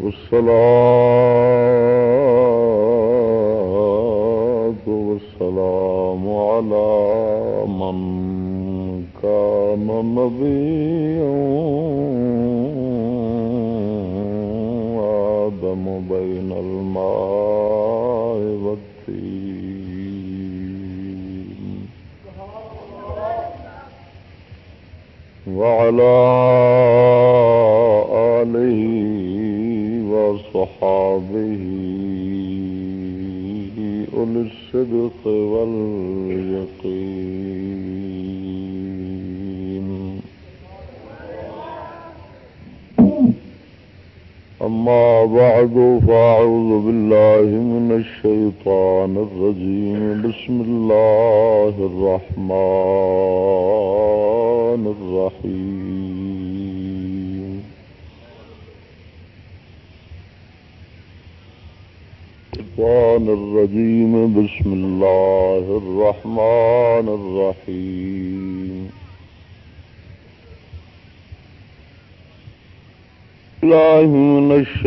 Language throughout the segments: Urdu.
والصلاة والسلام على من كان نبيا وآدم بين الماء والتين. وعلى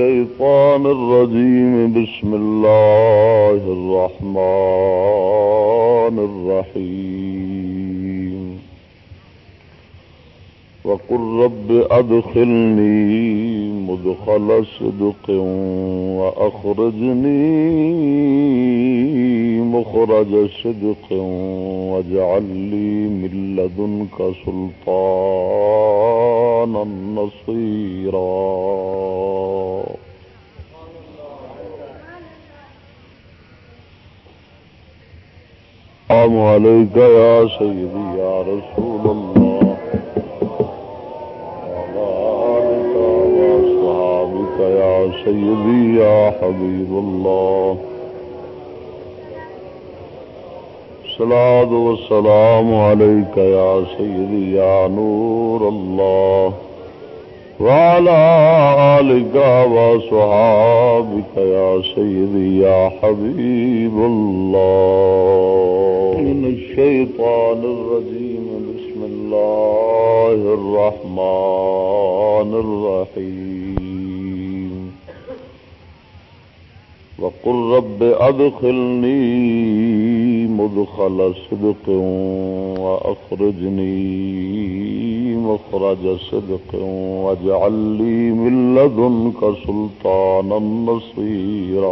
الشيطان الرجيم. بسم الله الرحمن الرحيم. وقل رب أدخلني مدخل صدق وأخرجني مخرج صدق واجعل لي من لدنك سلطانا نصيرا السلام عليك يا سيدي، يا رسول الله. وعلى آلك وأصحابك يا سيدي، يا حبيب الله. الصلاة والسلام عليك يا سيدي، يا نور الله. وعلى آلك وصحابك يا سيدي، يا حبيب الله. من الشيطان الرجيم. بسم الله الرحمن الرحيم. وقل رب أدخلني مدخل صدق وأخرجني مخرج صدق واجعل لي من لدنك سلطانا نصيرا.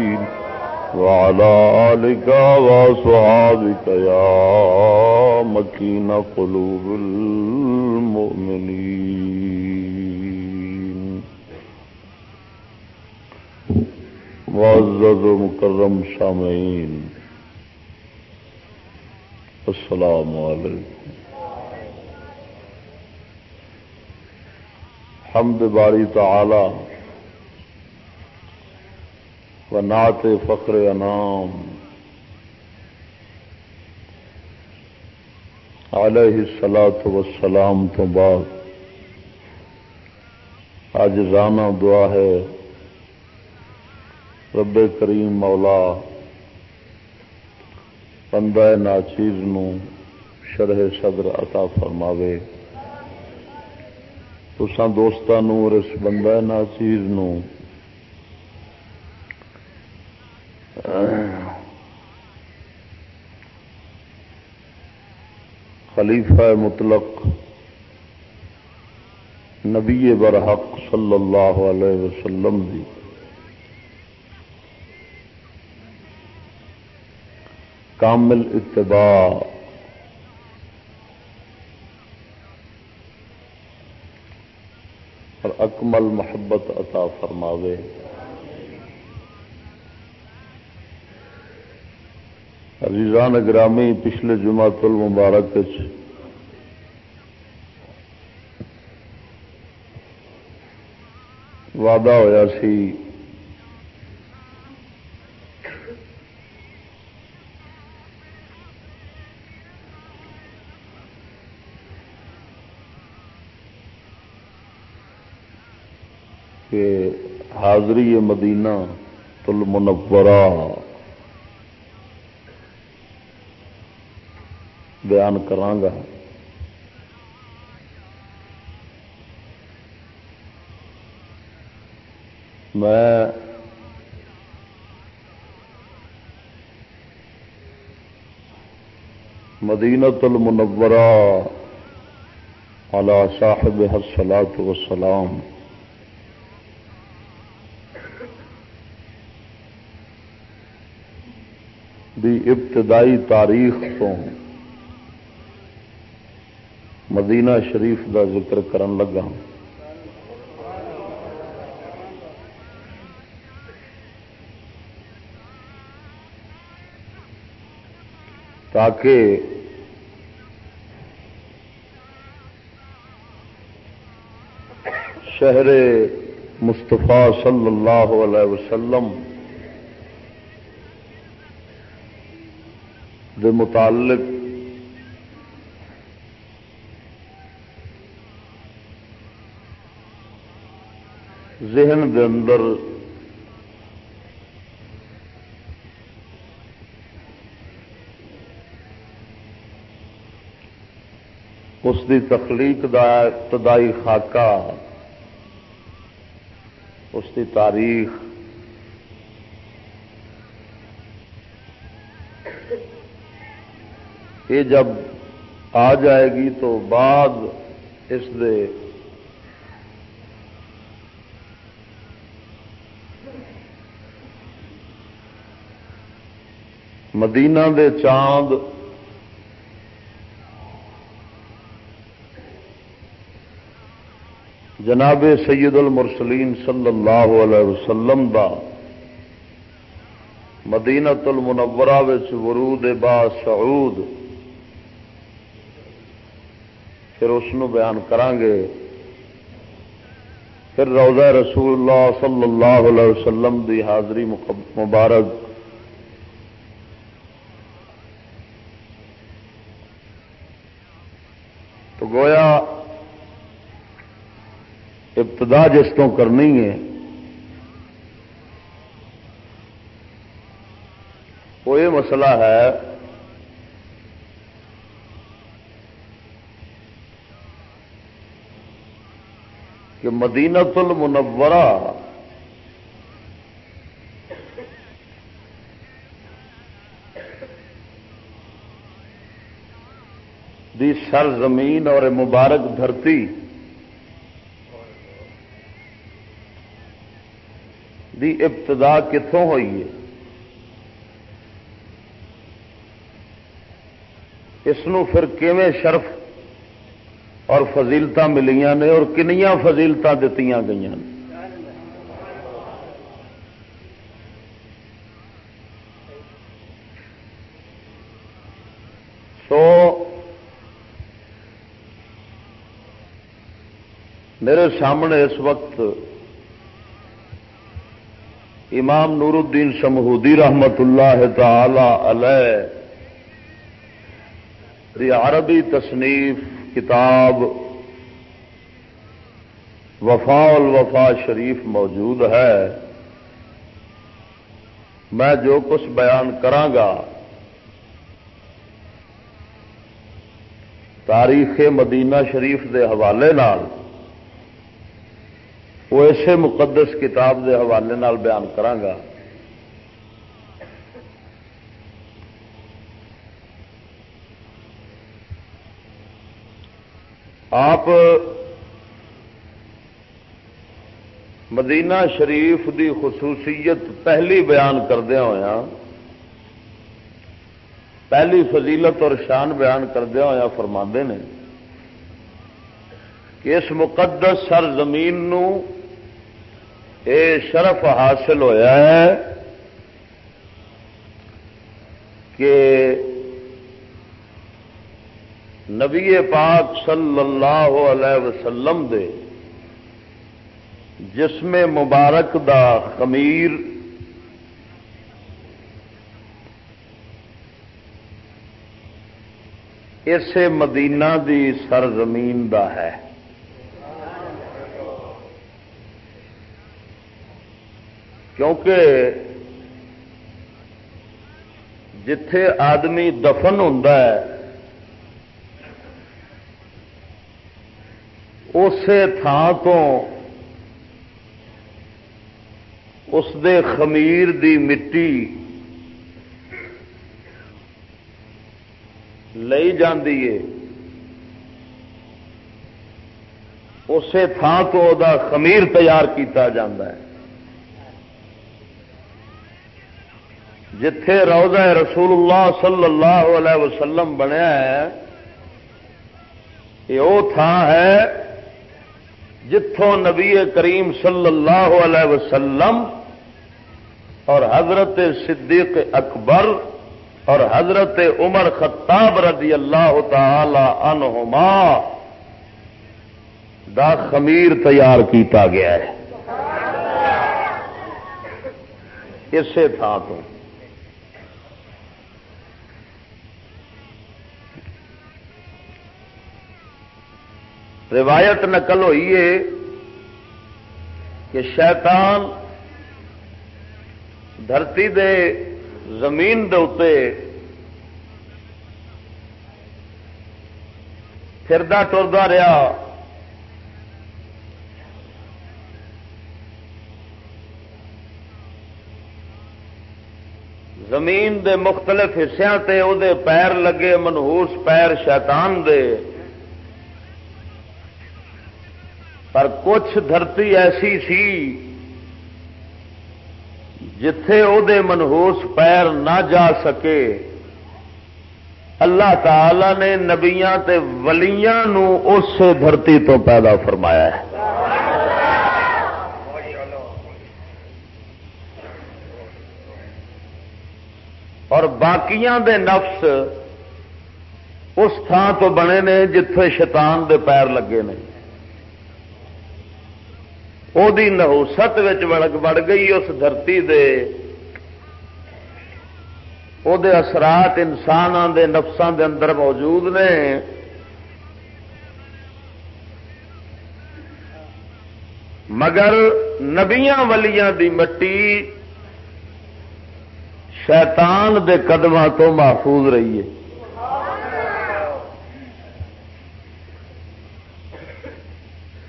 وعلى آلك وصحابك يا مكين قلوب المؤمنين. معزز مکرم سامعین، السلام علیکم. حمد باری تعالی و نعت فخر انام علیہ السلاۃ وسلام تو بعد آج رانا دعا ہے. رب کریم مولا بندہ ناچیز نو شرح صدر عطا فرماوے. تسان دوستان اور اس بندہ ناچیز نو خلیفہ مطلق نبی برحق صلی اللہ علیہ وسلم دی۔ کامل اتباع۔ اور اکمل محبت عطا فرماوے۔ عزیزان گرامی پچھلے جمع تل مبارک وعدہ ہوا سی کہ حاضری مدینہ تل منورہ بیان کرانگا میں مدینت المنورہ على صاحب حسلات وسلام دی ابتدائی تاریخ تو مدینہ شریف دا ذکر کرن لگا۔ تاکہ شہر مصطفیٰ صلی اللہ علیہ وسلم دے متعلق ذہن دے اندر اس دی تخلیق دا ابتدائی خاکہ، اس دی تاریخ، یہ جب آ جائے گی تو بعد اس دے مدینہ دے چاند جناب سید المرسلین صلی اللہ علیہ وسلم دا مدینہ المنورہ ورود با سعود۔ پھر اس بیان کرانگے پھر روزہ رسول اللہ صلی اللہ علیہ وسلم دی حاضری مبارک۔ گویا ابتدا جس کو کرنی ہے وہ یہ مسئلہ ہے کہ مدینت المنورہ سر زمین اور مبارک دھرتی دی ابتدا کتوں ہوئی ہے؟ اس پھر کیویں شرف اور فضیلت ملیاں نے اور کنیا فضیلت دیتی گئی سو میرے سامنے اس وقت امام نور الدین شمہودی رحمت اللہ تعالی علیہ عربی تصنیف کتاب وفا الوفا شریف موجود ہے۔ میں جو کچھ بیان کرانگا تاریخ مدینہ شریف دے حوالے نال وہ اسے مقدس کتاب دے حوالے نال بیان کرانگا۔ آپ مدینہ شریف دی خصوصیت پہلی بیان کردیا ہوا ہاں، پہلی فضیلت اور شان بیان کردیا ہوا ہاں فرما نے کہ اس مقدس سر زمین اے شرف حاصل ہویا ہے کہ نبی پاک صلی اللہ علیہ وسلم دے جسم مبارک دا خمیر اسے مدینہ دی سرزمین دا ہے۔ کیونکہ جتھے آدمی دفن ہوں اسی تھان تو اس دے خمیر دی مٹی لئی جاندی ہے۔ اسی تھان تو دا خمیر تیار کیتا جاندہ ہے۔ جتھے روزہ رسول اللہ صلی اللہ علیہ وسلم بنیا ہے، یہ وہ تھان ہے جتوں نبی کریم صلی اللہ علیہ وسلم اور حضرت صدیق اکبر اور حضرت عمر خطاب رضی اللہ تعالی عنہما دا خمیر تیار کیتا گیا ہے۔ اسی تھان تو۔ روایت نقل ہوئی ہے کہ شیطان دھرتی دے زمین دے اتے پھردا ٹردا رہا۔ زمین دے مختلف حصوں تے او دے پیر لگے، منہوس پیر شیطان دے۔ پر کچھ دھرتی ایسی سی جتھے او دے منہوس پیر نہ جا سکے۔ اللہ تعالی نے نبیاں تے ولیاں نو اس دھرتی تو پیدا فرمایا ہے۔ اور باقیاں دے نفس اس تھان تو بنے نے جتھے شیطان دے پیر لگے نے۔ وہی نہوست بڑ گئی اس دھرتی دے او دے اثرات انسان دے نفسان دے اندر موجود نے مگر نبیاں ولیاں دی مٹی شیطان دے قدموں تو محفوظ رہی ہے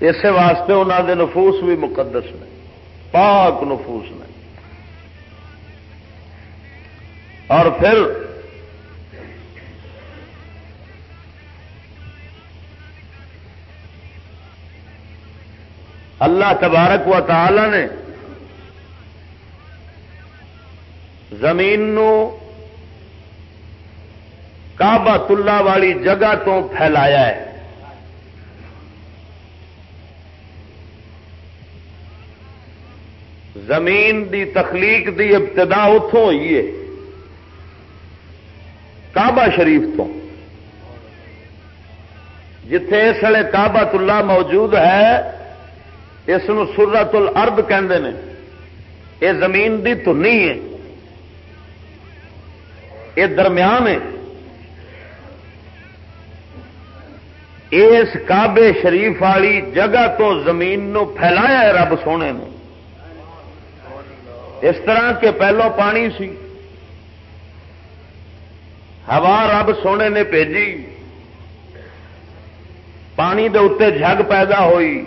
اسی واسطے انہوں دے نفوس بھی مقدس نے، پاک نفوس نے۔ اور پھر اللہ تبارک و تعالی نے زمین نو کعبہ اللہ والی جگہ تو پھیلایا ہے۔ زمین دی تخلیق دی ابتدا اتوں ہوئی ہے۔ کعبہ شریف تو جتھے اس وقت کعبہ اللہ موجود ہے، اس سرت الارض کہندے نے۔ یہ زمین دی تنی ہے۔ یہ درمیان ہے۔ اس کعبے شریف والی جگہ تو زمین نو پھیلایا ہے رب سونے نے۔ اس طرح کے پہلو پانی سی۔ ہوا رب سونے نے بھیجی۔ پانی دے اتنے جگ پیدا ہوئی۔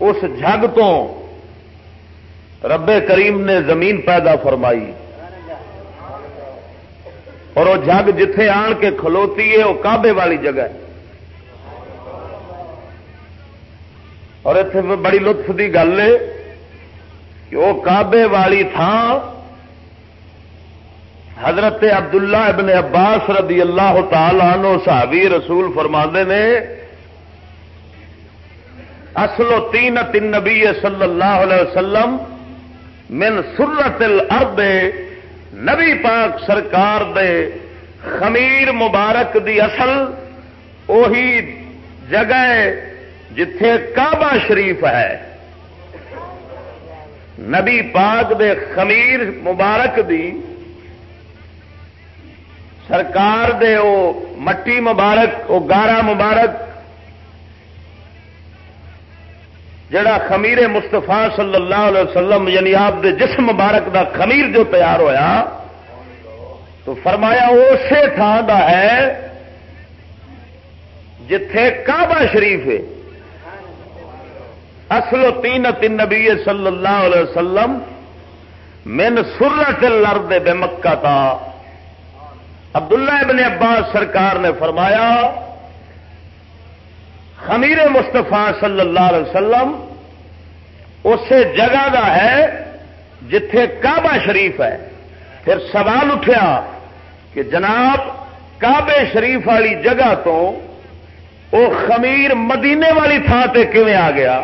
اس جگ تو رب کریم نے زمین پیدا فرمائی۔ اور وہ جگ جتھے آن کے کھلوتی ہے، وہ کابے والی جگہ ہے۔ اور اتنے بڑی لطف کی گل ہے۔ کہ وہ کابے والی تھان حضرت عبداللہ ابن عباس رضی اللہ تعالی عنہ صحابی رسول فرما نے، اصل و تین تین نبی صلی اللہ علیہ وسلم من سرت الارض نبی پاک سرکار دے خمیر مبارک دی اصل اوہی جگہ جتھے کعبہ شریف ہے۔ نبی پاک دے خمیر مبارک دی سرکار دے او مٹی مبارک، او گارا مبارک، جڑا خمیر مستفا صلی اللہ علیہ وسلم یعنی آپ دے جسم مبارک دا خمیر جو تیار ہویا، تو فرمایا اسی تھان دا ہے جتھے کعبہ شریف ہے۔ اصل و تین تین نبی صلی اللہ علیہ وسلم من سرت الارض بے مکہ تھا عبداللہ ابن عباس سرکار نے فرمایا، خمیر مستفا صلی اللہ علیہ وسلم اسی جگہ دا ہے جتھے کعبہ شریف ہے۔ پھر سوال اٹھا کہ جناب کعبے شریف والی جگہ تو وہ خمیر مدینے والی تھان سے کیون آ گیا؟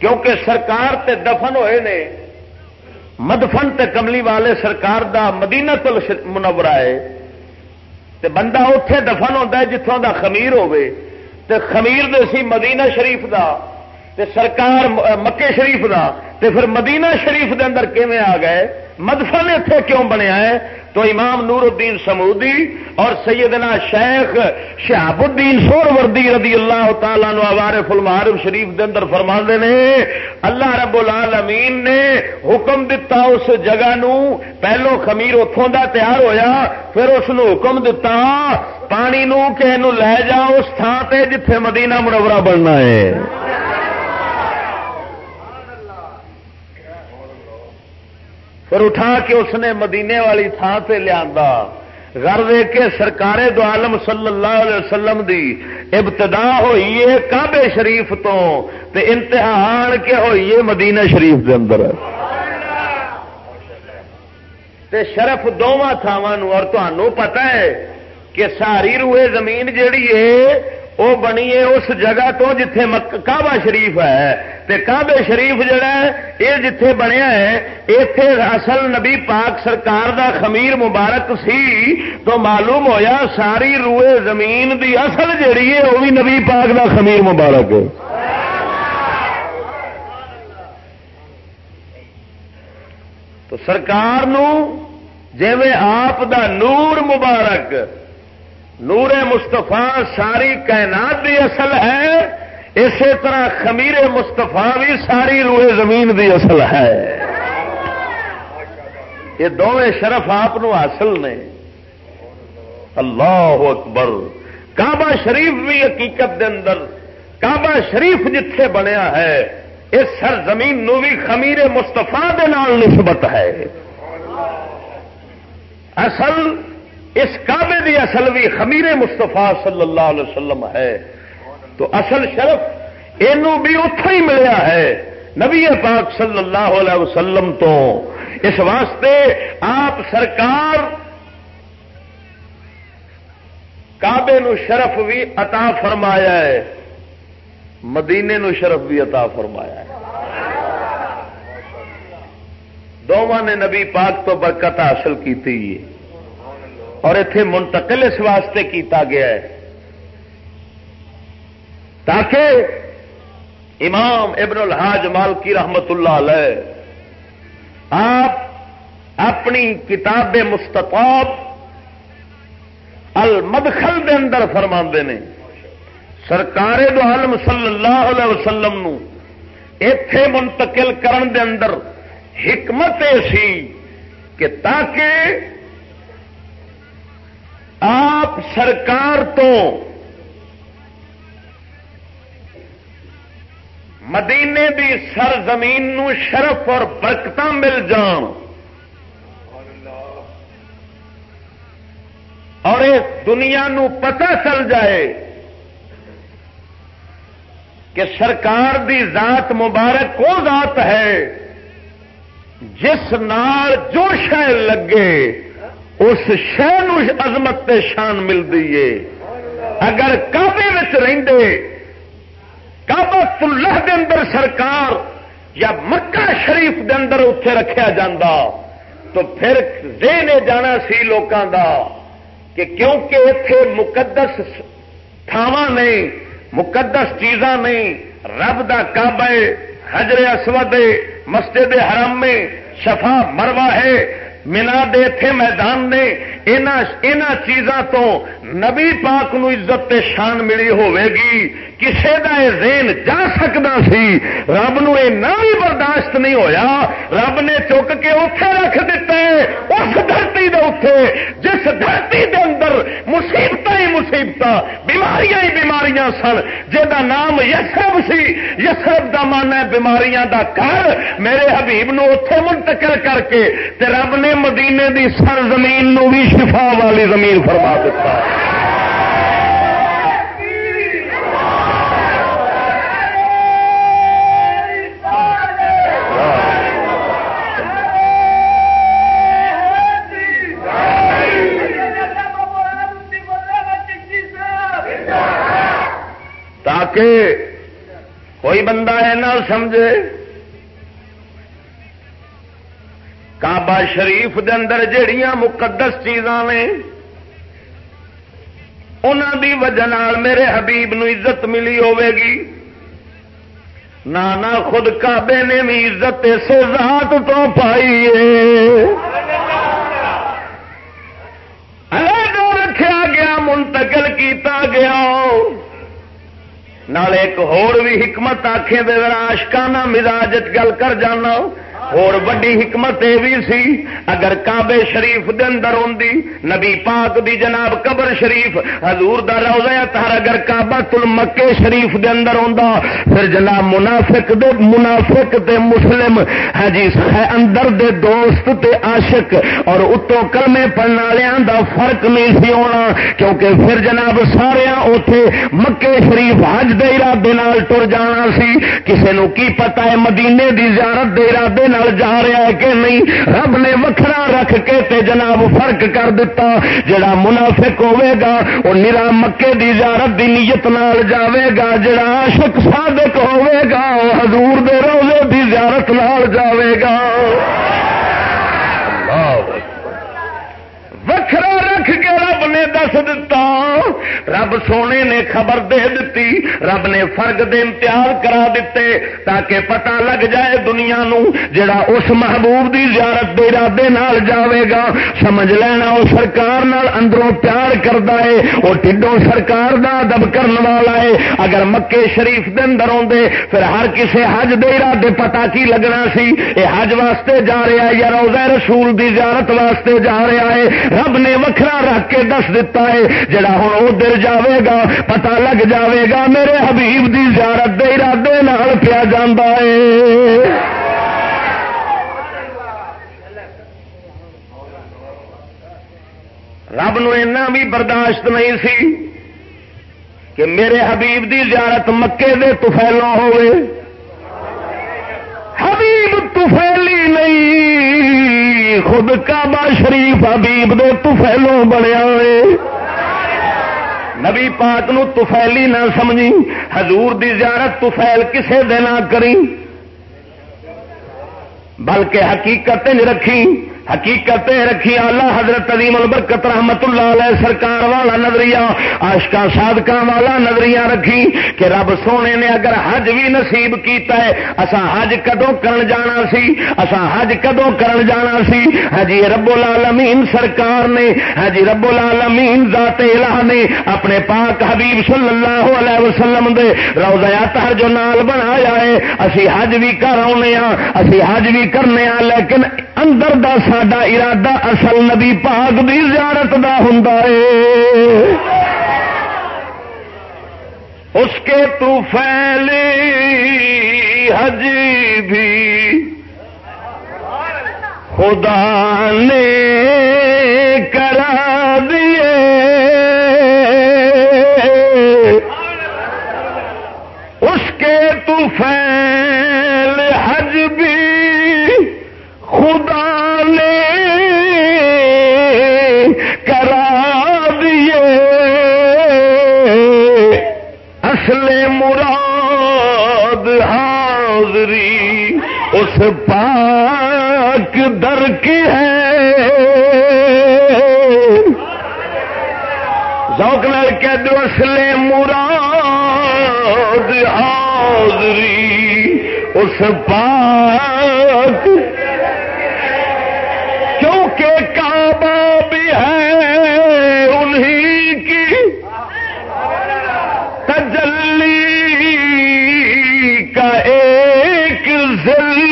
کیونکہ سرکار تے دفن ہوئے نے، مدفن تے کملی والے سرکار دا مدینہ تل منورا ہے۔ تے بندہ اتے دفن ہوتا ہے جتوں دا خمیر ہوے تے خمیر دے سی مدینہ شریف دا۔ تے سرکار مکے شریف دا، تے پھر مدینہ شریف دے اندر کیویں آ گئے؟ مدفن اتنے کیوں بنیا ہے؟ تو امام نور الدین سمودی اور سیدنا شیخ شہاب الدین سور وردی رضی اللہ تعالیٰ نو وارف المعارف شریف دے اندر فرما نے، اللہ رب العالمین نے حکم دتا اس جگہ نو، پہلو خمیر اتوں دا تیار ہویا، پھر اس نو حکم دتا، پانی نو کہ لے جا اس تھان تے جتھے مدینہ منورہ بننا ہے۔ پھر اٹھا کے اس نے مدینے والی تھان سے لیا گھر دے کے سرکار دو عالم صلی اللہ علیہ وسلم دی ابتدا ہوئی ہے کعبے شریف تو تے انتہا آن کے ہوئی ہے مدینہ شریف دے اندر۔ تے شرف دونوں تھاواں اور تمہوں پتا ہے کہ ساری روئے زمین جیڑی ہے وہ بنی ہے اس جگہ تو جتھے کعبہ شریف ہے۔ تے کعبے شریف جڑا ہے یہ جتھے بنیا ہے اتے اصل نبی پاک سرکار دا خمیر مبارک سی۔ تو معلوم ہویا ساری روئے زمین دی اصل جڑی ہے وہ بھی نبی پاک دا خمیر مبارک ہے۔ تو سرکار نو جی آپ دا نور مبارک نور مستفا ساری کائنات دی اصل ہے، اسی طرح خمیر مستفا بھی ساری روئے زمین دی اصل ہے۔ یہ دونوں شرف آپ حاصل نے۔ اللہ اکبر۔ کعبہ شریف بھی حقیقت دے اندر، کعبہ شریف جتھے بنیا ہے، اس سر زمین نو بھی خمیر مستفا نال نسبت ہے۔ اصل اس کعبے دی اصل بھی خمیر مستفا صلی اللہ علیہ وسلم ہے۔ تو اصل شرف یہ بھی اتوں ہی ملیا ہے۔ نبی پاک صلی اللہ علیہ وسلم تو۔ اس واسطے آپ سرکار کعبے نو شرف بھی عطا فرمایا ہے۔ مدینے نو شرف بھی عطا فرمایا ہے۔ دونوں نے نبی پاک تو برکت حاصل کی اور اتے منتقل اس واسطے کیتا گیا ہے۔ تاکہ امام ابن الحاج مالکی رحمت اللہ علیہ آپ اپنی کتاب مستطاب المدخل دے اندر فرما نے۔ سرکار دو عالم صلی اللہ علیہ وسلم نو اتے منتقل کرن دے اندر حکمت سی کہ تاکہ آپ سرکار تو مدینے دی سر زمین نو شرف اور برکت مل جان۔ اور اس دنیا نو پتہ چل جائے کہ سرکار دی ذات مبارک کو ذات ہے جس نال جو شہ لگے۔ اس شہ عظمت تے شان ملتی ہے۔ اگر کعبے رہندے کعبت اللہ دے اندر سرکار یا مکہ شریف دے اندر اتے رکھا جاندہ تو پھر دین جانا سی لوکاں دا کہ کیونکہ اتے مقدس تھاواں نہیں، مقدس چیزاں نہیں، رب دا کعبہ حجر اسود مسجد حرم میں شفا مروا ہے منا دے تھے میدان نے چیزاں تو نبی پاک نو عزت تے شان ملی ہوے گی کسے دا اے ذہن جا سکتا سی، رب نو اے نہ بھی برداشت نہیں ہویا، رب نے چک کے اتے رکھ دیتا ہے، اس دھرتی دے اتے جس دھرتی دے اندر مصیبت ہی مصیبت بیماریاں ہی بیماریاں سن جا نام یسرب سی، یسرب دا من ہے بیماریاں دا گھر، میرے حبیب نو اتے منتقل کر کے، تے رب نے مدینے دی سر زمین نو بھی شفا والی زمین فرما دیتا۔ تاکہ کوئی بندہ ہے نہ سمجھے۔ کعبہ شریف دے اندر جڑیاں مقدس چیزاں نے انہوں دی وجہ میرے حبیب نو عزت ملی ہوے گی۔ نہ خود کعبے نے بھی عزت اسے ذات تو پائی رکھا گیا، منتقل کیتا گیا۔ نال ایک ہور بھی حکمت آخے دے آشکانہ مزاج گل کر جانا۔ اور وڈی حکمت یہ بھی سی، اگر کعبے شریف دے اندر ہوندی، نبی پاک دی جناب قبر شریف، حضور دا روزہ تر اگر کعبہ تل مکے شریف دے اندر ہوندا، پھر جناب منافق دے، منافق تے مسلم ہاں جی اندر دے دوست تے عاشق، اور اتوں کلمے پڑھنے والوں دا فرق نہیں سی ہونا، کیونکہ پھر جناب سارے اوتھے مکے شریف حج دے ارادے نال ٹر جانا سی، کسے نو کی پتہ ہے مدینے دی زیارت دے ارادے نال جا رہا ہے کہ نہیں؟ رب نے وکھرا رکھ کے تے جناب فرق کر دیتا جڑا منافق ہوے گا وہ نرا مکے دی زیارت دی نیت نال جاوے گا، جڑا عاشق صادق ہوے گا وہ حضور دے روزے دی زیارت نال جاوے گا۔ وکھرا رکھ کے رب نے دس دتا۔ رب سونے نے خبر دے دیتی رب نے فرق دے امتیاز کرا دیتے تاکہ پتہ لگ جائے دنیا نو، جڑا اس محبوب دی زیارت دے ارادے نال جاوے گا۔ سمجھ لینا وہ سرکار نال اندروں پیار کردا ہے۔ وہ ٹھڈوں سرکار دا ادب کرن والا ہے۔ اگر مکے شریف دے اندر ہوندے پھر ہر کسے حج دے ارادے پتہ کی لگنا سی؟ اے حج واسطے جا رہا ہے یا روزہ رسول دی زیارت واسطے جا رہا ہے؟ رب نے وکھرا رکھ کے دس دتا ہے، جڑا ہوں ادھر جاوے گا پتا لگ جاوے گا، میرے حبیب دی زیارت دے ارادے نال پیا جانا ہے۔ رب نو بھی برداشت نہیں سی کہ میرے حبیب دی زیارت مکے دے تفیلوں ہوئے۔ حبیب تفیلی نہیں۔ خود کعبہ شریف حبیب دے تفیلوں بنیا ہوئے نبی پاک نو تفیلی نہ سمجھی، حضور دی زیارت تفیل کسے دے نہ کری۔ بلکہ حقیقت رکھی۔ حقیقت رکھی اللہ حضرت عظیم البرکت رحمت اللہ علیہ سرکار والا نظریہ آشکا سادکا والا نظریہ رکھی کہ رب سونے نے اگر حج بھی نصیب کیتا ہے اسا حج کدو کرن جانا سی؟ اسا حج کدو کرن جانا سی؟ حجی رب العالمین سرکار نے حجی رب العالمین ذات الہ نے اپنے پاک حبیب صلی اللہ علیہ وسلم دے روزہ تہر جو نال بنایا ہے، اسی حج بھی کر آنے ہاں اسی حج بھی کرنے ہاں لیکن اندر دا ساڈا ارادہ اصل نبی پاک دی زیارت دا ہوں اس کے تو پھیلی حج بھی خدا نے کرا دیے اس کے تو پھیل خدا نے کرا دیے۔ اصل مراد حاضری اس پاک در کی ہے۔ ذوق نال کہہ دو، اصل مراد حاضری اس پاک کیونکہ کعبہ بھی ہے انہی کی تجلی کا ایک ذل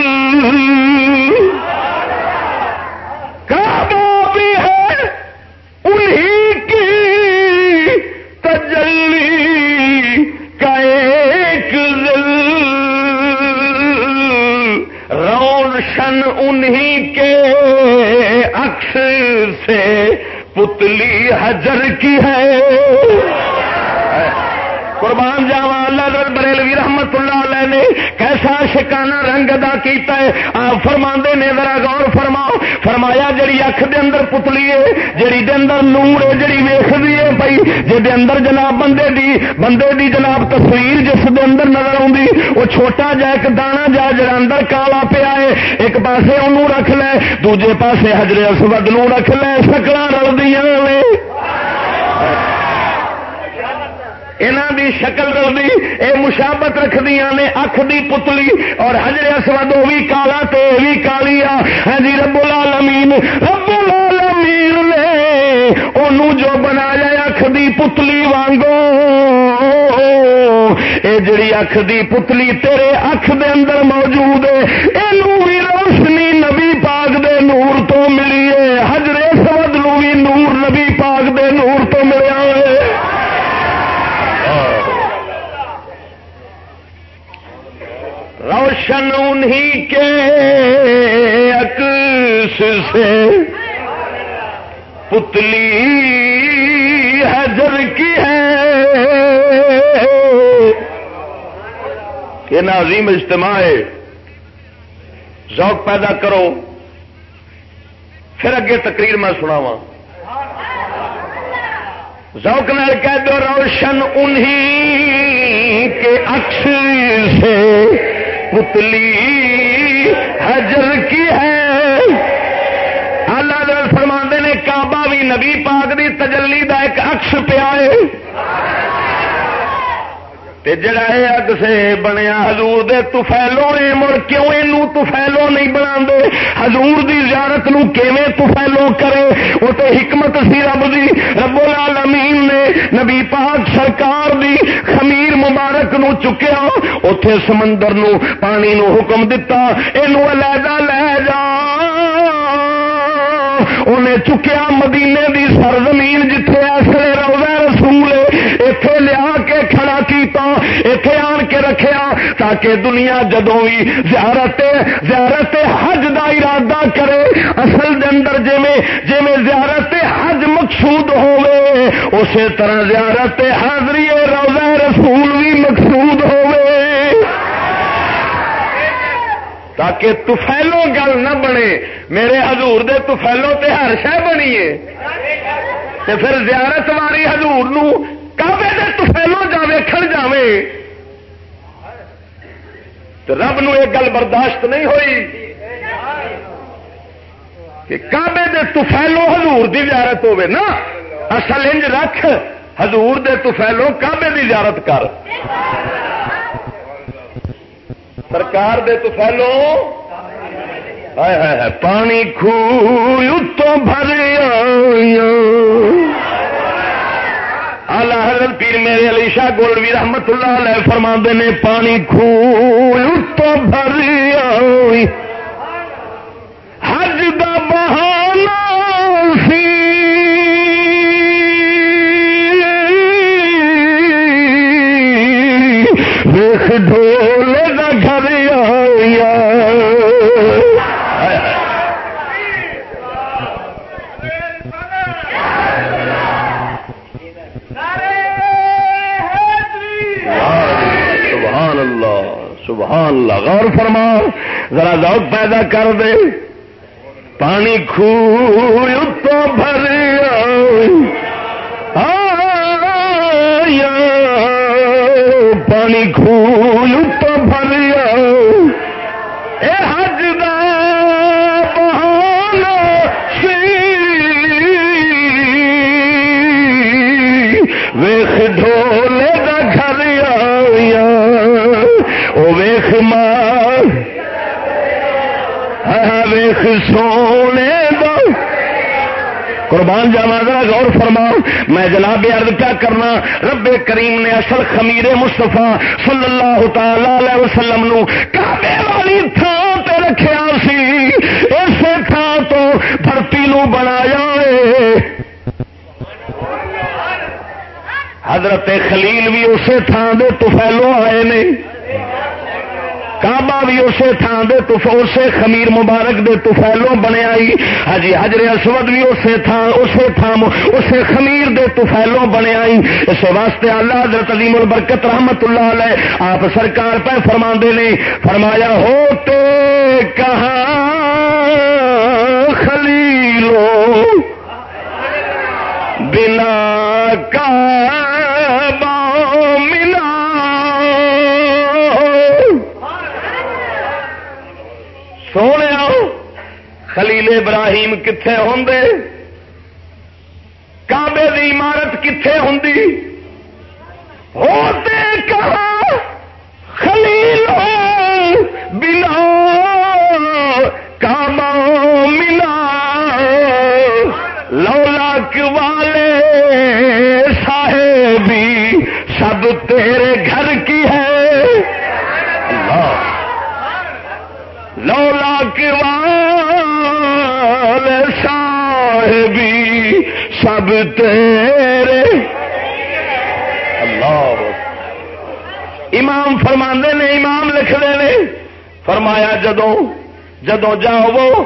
کعبہ بھی ہے انہی کی تجلی تن انہی کے عکس سے پتلی حجر کی ہے۔ قربان جاوا اللہ بریلوی رحمت اللہ علیہ نے کیسا شکانا رنگ ادا کیتا ہے۔ آپ فرما نے، ذرا غور فرماؤ۔ فرمایا، جڑی اکھ دے اندر پتلی ہے، جڑی دے اندر نور ہے، جڑی ویختی ہے پئی جی دے اندر جناب بندے دی بندے دی جناب تصویر جس دے اندر نظر آؤں وہ چھوٹا جا، ایک دانا جا، جڑا اندر کالا پیا ہے۔ ایک پاسے انہوں رکھ لے، دوجے پاسے حجرے اسود نو رکھ لے سکڑا رل دیا انہوں دی شکل رلدی، اے مشابت رکھدیا نے اکھ دی پتلی اور حجر اسود وہ بھی کالا تے بھی کالی آ ہاں جی رب العالمین رب العالمین نے انہوں جو بنایا اکھ دی پتلی وانگو۔ اے جڑی اکھ دی پتلی تیرے اکھ دے اندر موجود ہے اینو بھی روشنی نبی پاک دے نور تو ملی ہے حجر اسود نو بھی نور نبی پاک دے نور تو ملیا ہے روشن انہی کے عکس سے پتلی حجر کی ہے۔ یہ نازیم اجتماع ہے۔ ذوق پیدا کرو۔ پھر اگے تقریر میں سناوا ذوق نال کہہ دو، روشن انہی کے عکس سے۔ پتلی حجر کی ہے۔ اللہ دل فرما نے کعبہ بھی نبی پاک دی تجلی دا ایک اکش پیا ہے۔ جڑا یہ اگ سے بنیا، حضور دے تفیلو اے مڑ کیوں یہ تفیلو نہیں بنا دے حضور دی زیارت نو کیویں کرے؟ وہ تو حکمت سی رب دی، رب العالمین نے نبی پاک سرکار دی خمیر مبارک نو چکیا اتے سمندر نو پانی نو حکم دتا یہ علیحدہ لے جا۔ انہیں چکیا مدینے دی سرزمین جتھے ایسے روزہ رسول اتے لیا کے کھڑا کیتا اتے آن کے رکھیا تاکہ دنیا جدوں بھی زیارت زیارت حج دا ارادہ کرے۔ اصل دے اندر جی جی زیارت حج مقصود ہوے اسی طرح زیارت حاضری روزہ رسول بھی مقصود ہوے تاکہ تفیلو گل نہ بنے۔ میرے حضور دے تفیلو تے ہر شہ بنی ہے۔ تے پھر زیارت واری حضور نو کعبے دے تفیلو جا ویکھن جاوے۔ تو رب نو ایک گل برداشت نہیں ہوئی کہ کعبے دے تفیلو حضور دی زیارت ہوے نا۔ اصل انج رکھ، حضور دے تفیلو کعبے دی زیارت کر۔ سرکار دے تو پانی خو تو بھر آلہ حضرت پیر میرے علی شاہ گولوی رحمت اللہ علیہ فرما نے، پانی خو تو بھر آئی۔ حج دا بہانا سی۔ دیکھ ڈھول سبحان اللہ، غور فرما ذرا ذوق پیدا کر دے۔ پانی خو تو بھریا پانی خو تو بھریا اے حج دا بہانا سی ویخ ڈھولے ویخ سونے دو قربان جاوا ذرا غور فرماؤ، میں جناب عرض کیا کرنا، رب کریم نے اصل خمیر مستفا صلی اللہ تعالی وسلم نو کعبے والی تھان تے رکھیا سی۔ اسی تھان تو دھرتی نو بنایا ہے حضرت خلیل بھی اسی تھان دے تو پھیلو آئے نے۔ کعبہ بھی اسی تھان دے اسے خمیر مبارک دے تفیلوں بنے آئی ہاں جی، حجر اسود بھی اسی تھان اسی تھان اسے خمیر دے تفیلوں بنے آئی اس واسطے اللہ حضرت عظیم البرکت رحمت اللہ علیہ آپ سرکار پہ فرما نے، فرمایا، ہوتے کہاں خلیلو بنا کا سونے خلیل ابراہیم کتنے ہوں کابے کی عمارت کتنے ہوں ہوتے کہا خلیل بنا کام ملا لولاک والے صاحبی، سب تیرے گھر کی ہے۔ اللہ۔ لاکھ صاحبی، سب تیرے۔ اللہ۔ امام فرما نے، امام لکھتے نے۔ فرمایا جدو جدو جاؤ وہ،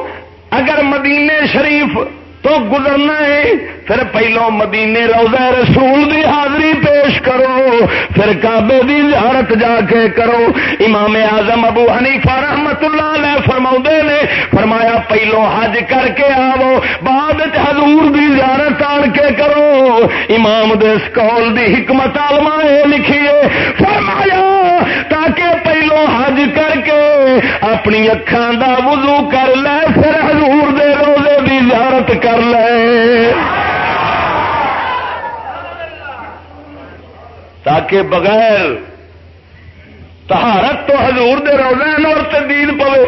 اگر مدینے شریف تو گزرنا ہے، پھر پہلو مدینے روزہ رسول دی حاضری پیش کرو، پھر کعبے دی زیارت جا کے کرو۔ امام اعظم ابو حنیفہ رحمت اللہ علیہ فرما نے، فرمایا پہلو حج کر کے آو، بعد حضور دی زیارت آن کے کرو۔ امام دس کول دی حکمت آلما لکھیے فرمایا تاکہ پہلو حج کر کے اپنی اکھان دا وضو کر لے، پھر حضور دی کر لے۔ تاکہ بغیر تہارت تو حضور دے روزان اور تدید پوے۔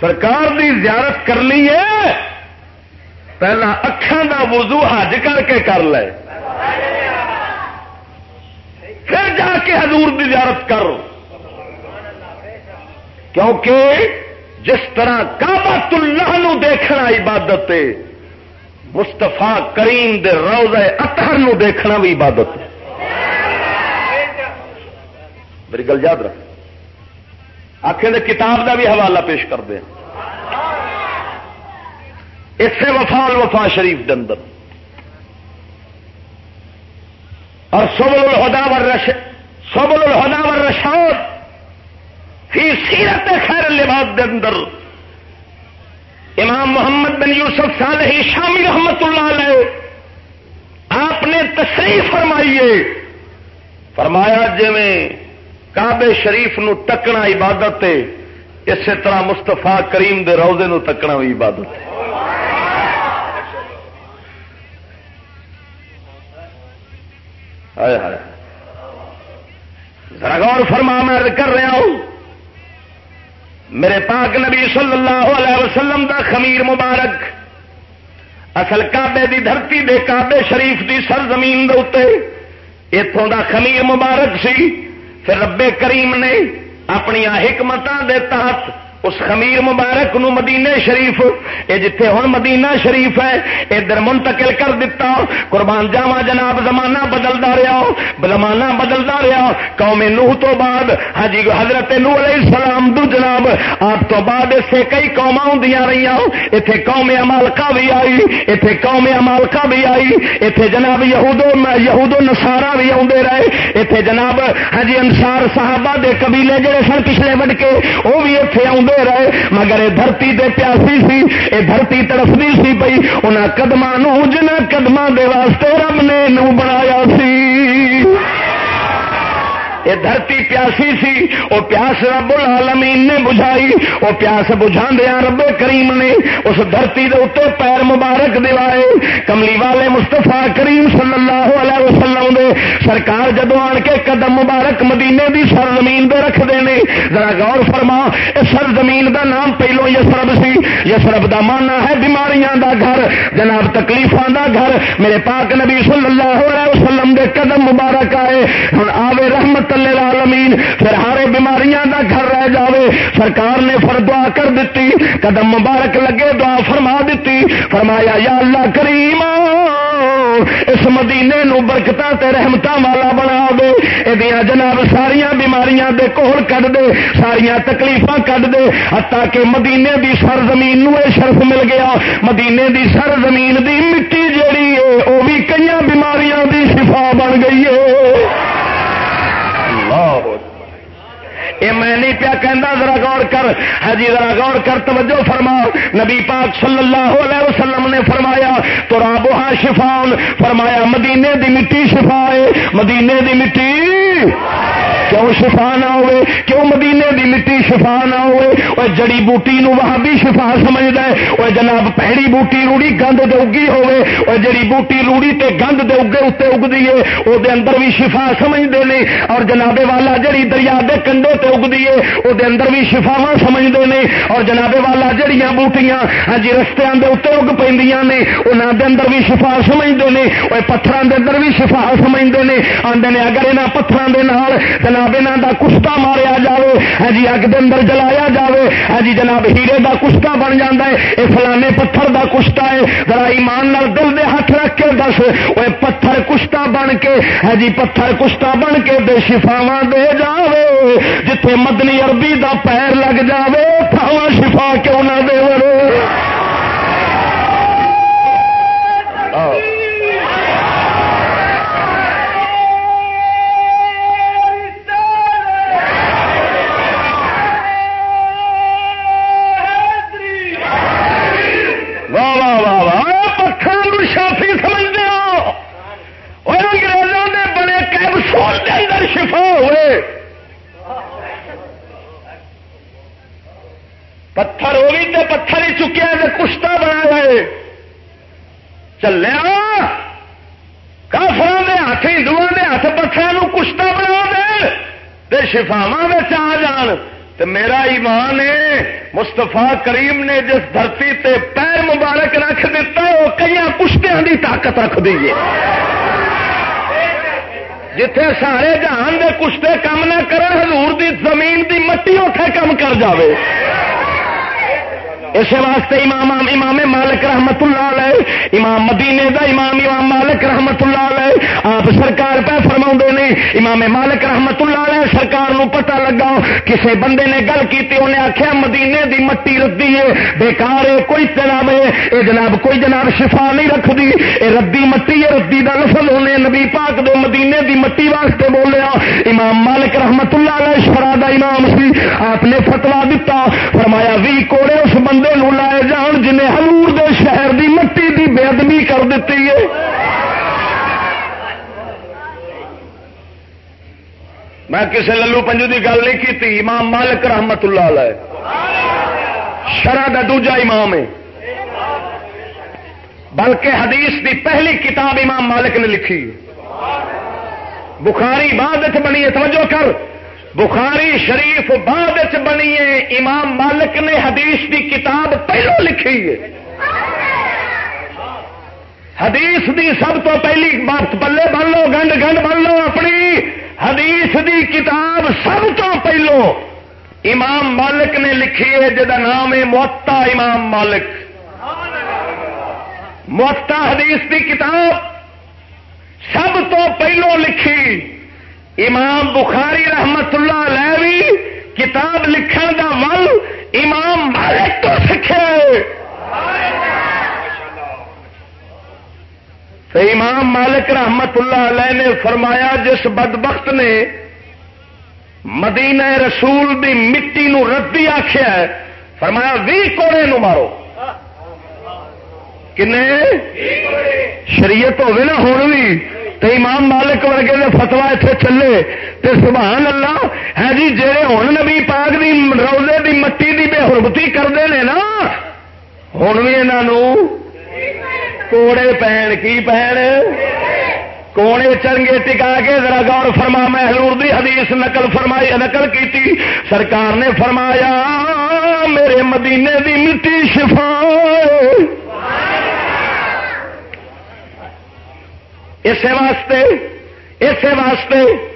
سرکار دی زیارت کر لی ہے، پہلا اکھان دا وضو حج کر کے کر لے۔ پھر جا کے حضور دی زیارت کر۔ کیونکہ جس طرح کابت اللہ نو دیکھنا عبادت ہے مستفا کریم دے روزے اطہر نو دیکھنا بھی عبادت میری گل یاد رکھ۔ آخر کتاب دا بھی حوالہ پیش کر دیں۔ اسے وفال وفا شریف دے اندر۔ اور سبل الہدا ور سبل الہدا ور رشاد فی سیرت خیر لباس دے اندر۔ امام محمد بن یوسف صالحی شامی رحمت اللہ علیہ آپ نے تصریف فرمائیے۔ فرمایا جی میں کعبے شریف نو تکنا عبادت ہے، اسی طرح مستفا کریم دے روزے نو تکنا بھی عبادت ہے۔ ذرا غور فرما، میں کر رہا ہوں۔ میرے پاک نبی صلی اللہ علیہ وسلم دا خمیر مبارک، اصل کابے دی دھرتی دے کابے شریف دی سرزمین اتوں دا خمیر مبارک سی، پھر ربے کریم نے اپنی حکمت دے تحت اس خمیر مبارک نو مدینے شریف، اے جتھے ہوں مدینہ شریف ہے، ادھر منتقل کر دیتا قربان جاوا جناب، زمانہ بدلتا رہا زمانہ بدلتا رہا قوم نوح تو بعد ہاں حضرت نوح علیہ السلام دو جناب، آپ تو بعد اسے کئی قوم ہوں رہی اتنے قوم امالکا بھی آئی اتنے قوم امالکا بھی آئی اتنے جناب یہودو یہودو نسارا بھی آدھے رہے اتنے جناب ہاں جی انسار صحابہ دے قبیلے جڑے سن پچھلے بڑھ کے وہ بھی اتنے دے رہے، مگر یہ دھرتی دے پیاسی سی، یہ دھرتی تڑفنی سی پی انہیں قدم جنہ قدم دے واسطے رب نے نو بنایا سی۔ یہ دھرتی پیاسی سی وہ پیاس رب العالمین نے بجھائی وہ پیاس بجھا دیا رب کریم نے، اس دھرتی دے اتنے پیر مبارک دلائے۔ کملی والے مستفا کریم صلی اللہ علیہ وسلم دے سرکار جدو آن کے قدم مبارک مدینے دی سر زمین دے رکھ دے ذرا غور فرما، اس سر زمین دا نام پہلو یسرب سی۔ یسرب دا مانا ہے بیماریاں دا گھر، جناب تکلیفاں دا گھر۔ میرے پاک نبی صلی اللہ علیہ وسلم دے قدم مبارک آئے۔ ہوں آوے رحمت للعالمین پھر ہارے بیماریاں دا گھر رہ جاوے۔ سرکار نے پھر دعا کر دیتی قدم مبارک لگے، دعا فرما دیتی فرمایا، یا اللہ کریم، اس مدینے نو برکت رحمت والا بنا دے۔ یہ جناب ساریا بیماریاں دے کول کٹ دے ساریا تکلیف کٹ دے۔ ہتا کہ مدینے دی سر زمین نو شرف مل گیا۔ مدینے دی سر زمین دی مٹی جیڑی ہے وہ بھی کئی بیماریاں دی شفا بن گئی ہے یہ میں نہیں پیا کہنا ذرا غور کر۔ ہجی ذرا غور کر، توجہ فرماؤ۔ نبی پاک صلی اللہ علیہ وسلم نے فرمایا تو رابوہا شفان فرمایا، مدینے دی مٹی شفا ہے۔ مدینے دی مٹی کیوں شفا نہ ہوئے؟ کیوں مدینے دی مٹی شفا نہ ہوئے؟ وہ جڑی بوٹی نو وہاں بھی شفا سمجھتا ہے وہ جناب پہڑی بوٹی روڑی گند دے اگی ہوئے وہ جڑی بوٹی روڑی تے گند دے اگے اتنے اگتی ہے وہ اندر بھی شفا سمجھتے ہیں اور جنابے والا جڑی دریا دے کنڈے تے اگتی ہے وہ اندر بھی شفاوا سمجھتے ہیں اور جنابے والا جڑیاں بوٹیاں ہاں جی رستوں اتنے اگ پہ انہوں دے اندر بھی شفا سمجھتے ہیں وہ پتھروں کے اندر بھی شفا سمجھتے ہیں آدھے اگر یہاں پتھروں کے نال جناب یہاں کا کشتا ماریا جائے ہے ہاں جی اگ اندر جلایا جائے ہے ہاں جی جناب ہیرے کا کشتا بن جا ہے یہ فلانے پتھر کا کشتا ہے، ذرا ایمان نال دل دے ہاتھ رکھ کے دس وہ پتھر کشتا بن کے ہے جی پتھر کشتا بن کے دے شفاوا دے جاوے، جتھے مدنی عربی دا پیر لگ جاوے تھاوا شفا کیوں نہ دے پتھر وہ بھی تو پتھر ہی چکیا کشتا بنا رہے چلیا۔ کافر ہاتھ ہندو کے ہاتھ پتھر کشتا بنا دے۔ شفاوا آ جان۔ تو میرا ایمان ہے مستفا کریم نے جس دھرتی تے پیر مبارک رکھ دیتا وہ کئی کشتیاں کی طاقت رکھ دیے جتھے سارے جہان دے کشتے کام نہ کرن، حضور دی زمین دی مٹی اوکھے کام کر جاوے۔ اس واسطے امام امام مالک رحمت اللہ علیہ، امام مدینے دا امام امام مالک رحمت اللہ علیہ، آپ سرکار پہ فرما نے، امام مالک رحمت اللہ علیہ سرکار نو پتہ لگا کسے بندے نے گل کی انہیں آخیا مدینے دی مٹی ردی ہے بےکار ہے، کوئی جناب ہے یہ جناب کوئی جناب شفا نہیں رکھتی یہ ردی مٹی ہے، ردی کا لفظ ہونے، نبی پاک دے مدینے دی مٹی واسطے بولیا۔ امام مالک رحمت اللہ علیہ شرا دا امام سی، آپ نے فتوا دتا فرمایا بھی کوڑے اس بندے بندے نو لائے جان جنہیں ہلور دے شہر دی مٹی دی بے ادبی کر دیتی ہے میں کسی للو پنجو دی گل نہیں کی امام مالک رحمت اللہ علیہ۔ شرح کا دوجا امام ہے۔ بلکہ حدیث دی پہلی کتاب امام مالک نے لکھی۔ بخاری بعد بنی ہے، توجہ کر۔ بخاری شریف بعد بنی ہے، امام مالک نے حدیث کی کتاب پہلو لکھی ہے۔ حدیث دی سب تو پہلی بات، پلے بن لو، گنڈ گنڈ بن لو، اپنی۔ حدیث دی کتاب سب تو پہلو امام مالک نے لکھی ہے جہاں نام ہے موتا امام مالک۔ موتا حدیث دی کتاب سب تو پہلو لکھی۔ امام بخاری رحمت اللہ علیہ بھی کتاب لکھن کا ول امام مالک تو سیکھے تو امام مالک رحمت اللہ علیہ نے فرمایا جس بدبخت نے مدینہ رسول دی مٹی نو ردی آخیا ہے، فرمایا بھی کوڑے نو مارو۔ کنے؟ شریعت ہوگی نا ہوں بھی تو امام مالک ورگے نے فتوا اتنے چلے۔ تو سبحان اللہ، ہے جی جہے ہوں نبی پاک دی روزے دی مٹی دی بے حرمتی کرتے ہیں نا ہوں بھی انہوں کوڑے پہن، کی پہن؟ کونے چرگے ٹکا کے ذرا گور فرما محلور دی حدیث نقل فرمائی، نقل کی سرکار نے فرمایا، میرے مدینے دی مٹی شفا۔ اسی واسطے اسی واسطے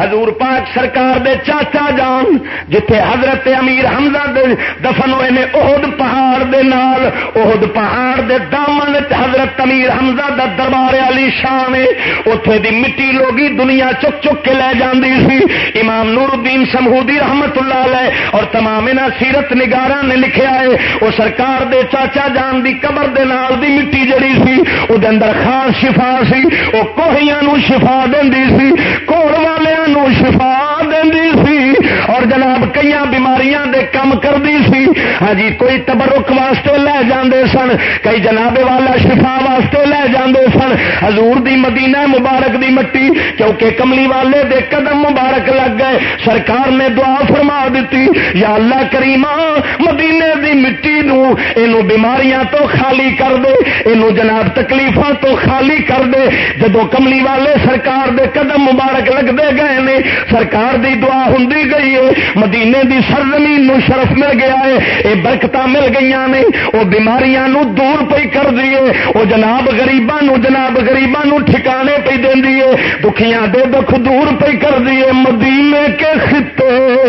حضور پاک سرکار دے چاچا جان، جتھے حضرت امیر حمزہ دے دفن ہوئے نے اہد پہاڑ دے نال اہد پہاڑ دے دامن حضرت امیر حمزہ دا دربار علی شان اتے دی مٹی لوگی دنیا چک چک کے لے جاندی سی۔ امام نور الدین سمہودی رحمت اللہ علیہ اور تمام انہاں سیرت نگاراں نے لکھیا ہے، او سرکار دے چاچا جان دی قبر دے نال دی مٹی جڑی سی، او دے اندر خاص شفا سی، او کوہیاں نو شفا دیندی سی کوڑ والے شفا دینی سی۔ اور جناب کئی بیماریاں دے کم کرتی سی۔ ہاں جی کوئی تبرک واسطے لے جاندے سن، کئی جناب والا شفا واسطے لے جاندے سن۔ حضور دی مدینہ مبارک دی مٹی، کیونکہ کملی والے دے قدم مبارک لگ گئے۔ سرکار نے دعا فرما دیتی، یا اللہ کریما مدینے دی مٹی نو، اینو بیماریاں تو خالی کر دے، اینو جناب تکلیفاں تو خالی کر دے۔ جدو کملی والے سرکار دے قدم مبارک لگتے گئے نے، سرکار دی دعا ہوں گئی ہے۔ مدینے دی سرزمین نو شرف مل گیا ہے یہ برکت مل گئی نے وہ بیماریاں نو دور پی کر دیے وہ جناب گریباں جناب گریباں ٹھکانے پہ دینی ہے، دکھیاں دے دکھ دور پی کر دیے مدینے کے خطے۔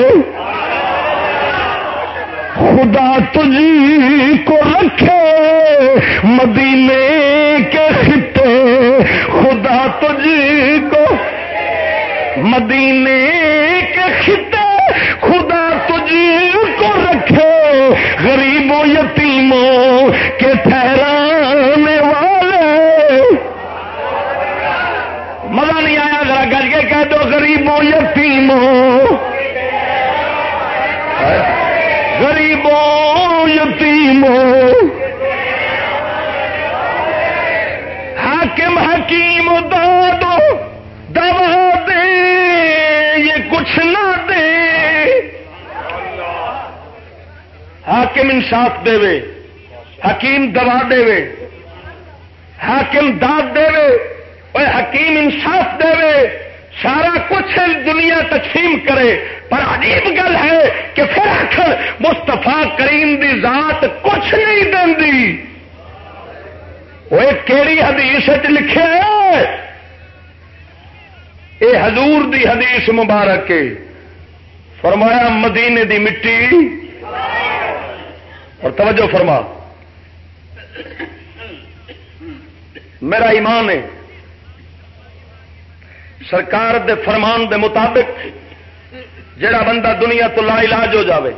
خدا تجھی کو رکھے مدینے کے خطے۔ خدا تجھی کو مدینے کے خطے۔ خدا تجھ کو رکھے، غریبوں، یتیموں کے ٹھہرانے والے۔ مزہ نہیں آیا، ذرا گج کے کہہ دو، غریبوں، یتیموں۔ غریبوں، یتیموں۔ حاکم، حکیم، دادو، دوا دے۔ کچھ نہ دے۔ حاکم انصاف دے۔ وے حکیم دوا دے۔ وے حاکم داد دے۔ وے اور حکیم انصاف دے۔ وے سارا کچھ دنیا تقسیم کرے۔ پر عجیب گل ہے کہ پھر آخر مستفا کریم دی ذات کچھ نہیں دی وہ کہڑی حدیث لکھے اے حضور دی حدیث مبارک کے فرمایا مدینے دی مٹی۔ اور توجہ فرما۔ میرا ایمان ہے۔ سرکار دے فرمان دے مطابق جڑا بندہ دنیا تو لا علاج ہو جاوے،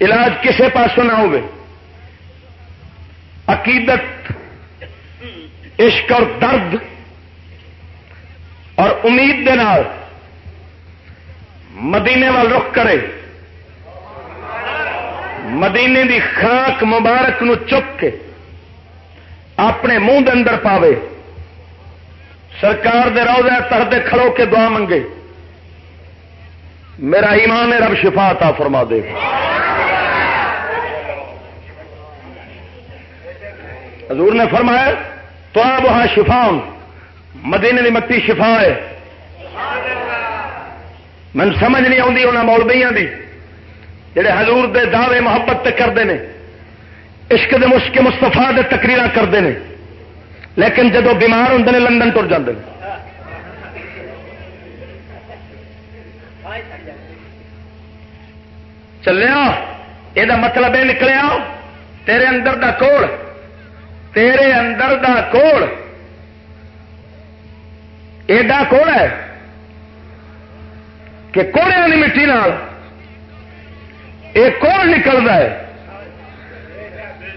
علاج کسے پاسوں نہ ہوئے عقیدت عشق اور درد اور امید دے نال مدینے وال رخ کرے۔ مدینے دی خاک مبارک نو چک کے اپنے منہ دے اندر پاوے۔ سرکار دے روزے تر کھڑو کے دعا منگے۔ میرا ایمان رب شفا عطا فرما دے۔ حضور نے فرمایا تو آپ وہاں شفا مدینے کی مٹی شفا ہے۔ من سمجھ نہیں آتی انہوں مولبیاں دی۔ جڑے حضور دے دعوے محبت کرتے ہیں عشق دے مشک مستفا دے تقریر کرتے ہیں لیکن جدو بیمار ہوں لندن تر جاتے ہیں چلیا یہ مطلب یہ نکلیا، تیرے اندر دا کوڑ تیرے اندر دا کوڑ۔ ایڈا کوڑ ہے کہ کوڑے والی مٹی نال یہ کوڑ نکلتا ہے۔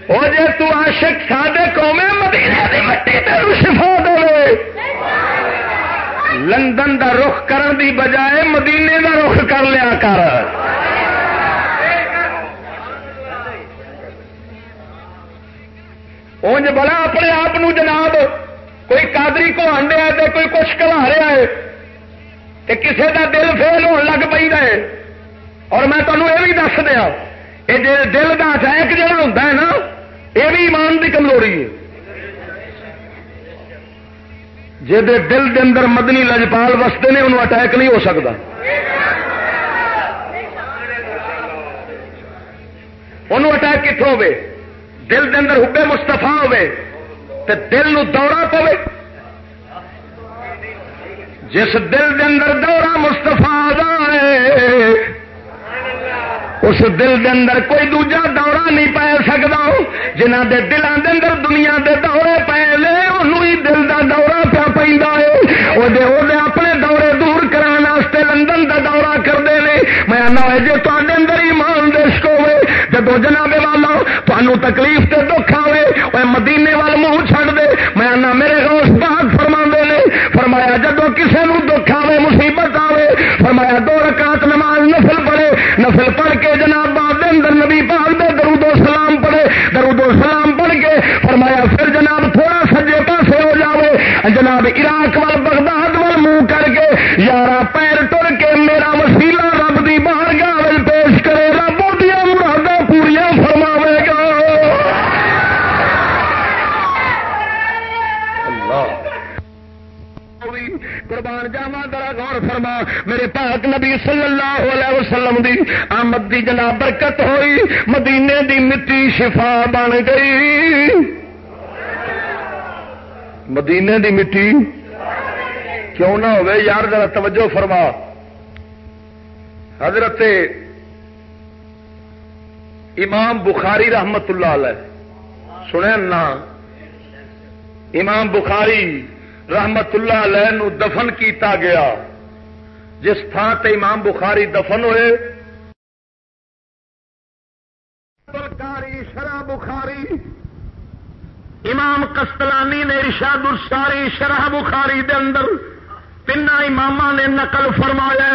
وہ جی تشک سادے قومے مدینے کی مٹی تین شفا دے۔ لندن دا رخ کرن دی بجائے مدینے دا رخ کر لیا کر۔ اونج بڑا اپنے آپ جناب کوئی کادری کو ہنڈیا تو کوئی کچھ کلا رہا ہے کہ کسی کا دل فیل ہو لگ پی رہے اور میں تمہیں یہ بھی دس دیا یہ دل کا اٹیک جہاں ہوتا ہے نا یہ بھی ایمان کی کمزوری ہے جی دل دے اندر مدنی لجپال وستے نے انہوں اٹیک نہیں ہو سکتا انہوں اٹیک کتوں ہو دل دے اندر ہوبے مستفا ہوے تو دل نو دورہ پوے۔ جس دل دے اندر دورہ مستفا ہے، اس دل دے اندر کوئی دوجا دورہ نہیں پا سکتا جنہ دے دلان دے اندر دنیا دے دورے پے لے انہوں ہی دل دا دورہ پیا پہ وہ اپنے دورے دور کرنے لندن دا دورہ کرتے ہیں میں آنا ہے جی تے اندر ہی ہوے جب جناب والا تمہوں تکلیف تے دکھ آئے وہ مدینے وال منہ چھڑ دے۔ میں آنا، میرے روس باغ فرما نے، فرمایا جدو کسی نو دکھ آئے مصیبت آئے فرمایا دو رکعت نماز نفل پڑے نفل پڑھ کے جناب بعد اندر نبی پاک دے درود و سلام پڑھے۔ درود و سلام پڑھ کے فرمایا پھر جناب تھوڑا سجے پاسے ہو جاوے۔ جناب عراق وال، بغداد وال منہ کر کے یارہ پیر ٹر کے قربان جاوا درا غور فرما، میرے پاک نبی صلی اللہ علیہ وسلم دی آمد دی جناب برکت ہوئی، مدینے دی مٹی شفا بن گئی۔ مدینے دی مٹی کیوں نہ ہوئے؟ یار ذرا توجہ فرما۔ حضرت امام بخاری رحمت اللہ علیہ، سنیں نا، امام بخاری رحمت اللہ علیہ نو دفن کیتا گیا۔ جس تھان تے امام بخاری دفن ہوئے۔ شرح بخاری۔ امام کستلانی نے ارشاد الساری شرح بخاری دے اندر۔ تین امام نے نقل فرمایا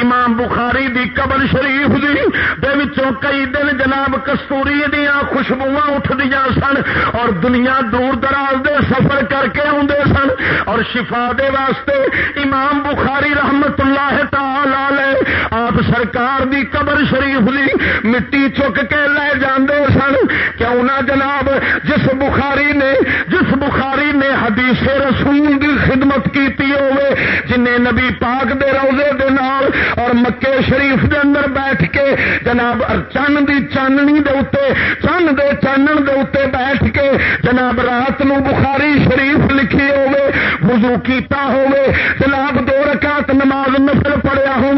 امام بخاری دی قبر شریف دی دے وچوں کئی دن جناب کستوری دیا خوشبو اٹھ دیا سن اور دنیا دور دراز دے سفر کر کے آدھے سن اور شفا دے واسطے امام بخاری رحمت اللہ تعالی آپ سرکار دی قبر شریف دی مٹی چک کے لے جاندے سن کیوں نہ جناب جس بخاری نے جس بخاری نے حدیث رسول دی خدمت کیتی ہوئے جن نبی پاک دے روزے دے نال اور مکے شریف دے اندر بیٹھ کے جناب چن دی چاننی دے اتے چن دے چانن دے اتے بیٹھ کے جناب رات نو بخاری شریف لکھی ہوے وضو کیتا ہوے جناب دو رکعت نماز نفل پڑھیا ہو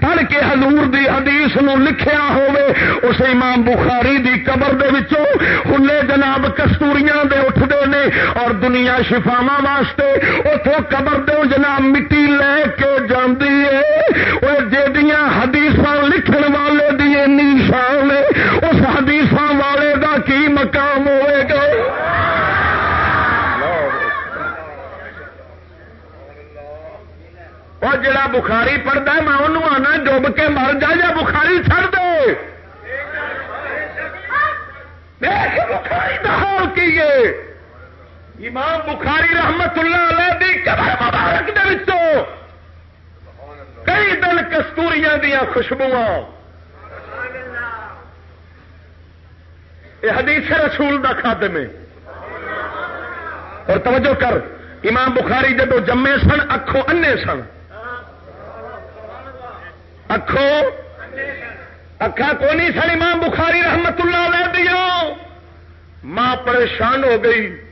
پڑھ کے حضور دی حدیث نو لکھیا ہوے اس امام بخاری دی قبر دے وچوں ہلے جناب کستوریاں دے اٹھدے نے اور دنیا شفاواں واسطے اتوں قبر دے جناب مٹی لے کے جاندی ہے۔ وہ جیدیاں حدیث لکھن والے دی شان اس حدیث والے دا کی مقام ہوئے گا؟ اور جڑا بخاری پڑھتا ہے، میں انہوں آنا ڈب کے مر جا یا بخاری چڑ دے۔ بخاری دہال کیے امام بخاری رحمت اللہ علیہ دی قبر مبارک دے وچوں کئی دن کستوریاں دیا خوشبو یہ حدیث رسول دا خاتم ہے اور توجہ کر، امام بخاری جب جمے سن، اکھوں انے سن۔ اکھوں اکھا کو نہیں سن؟ امام بخاری رحمت اللہ علیہ دیا ماں پریشان ہو گئی۔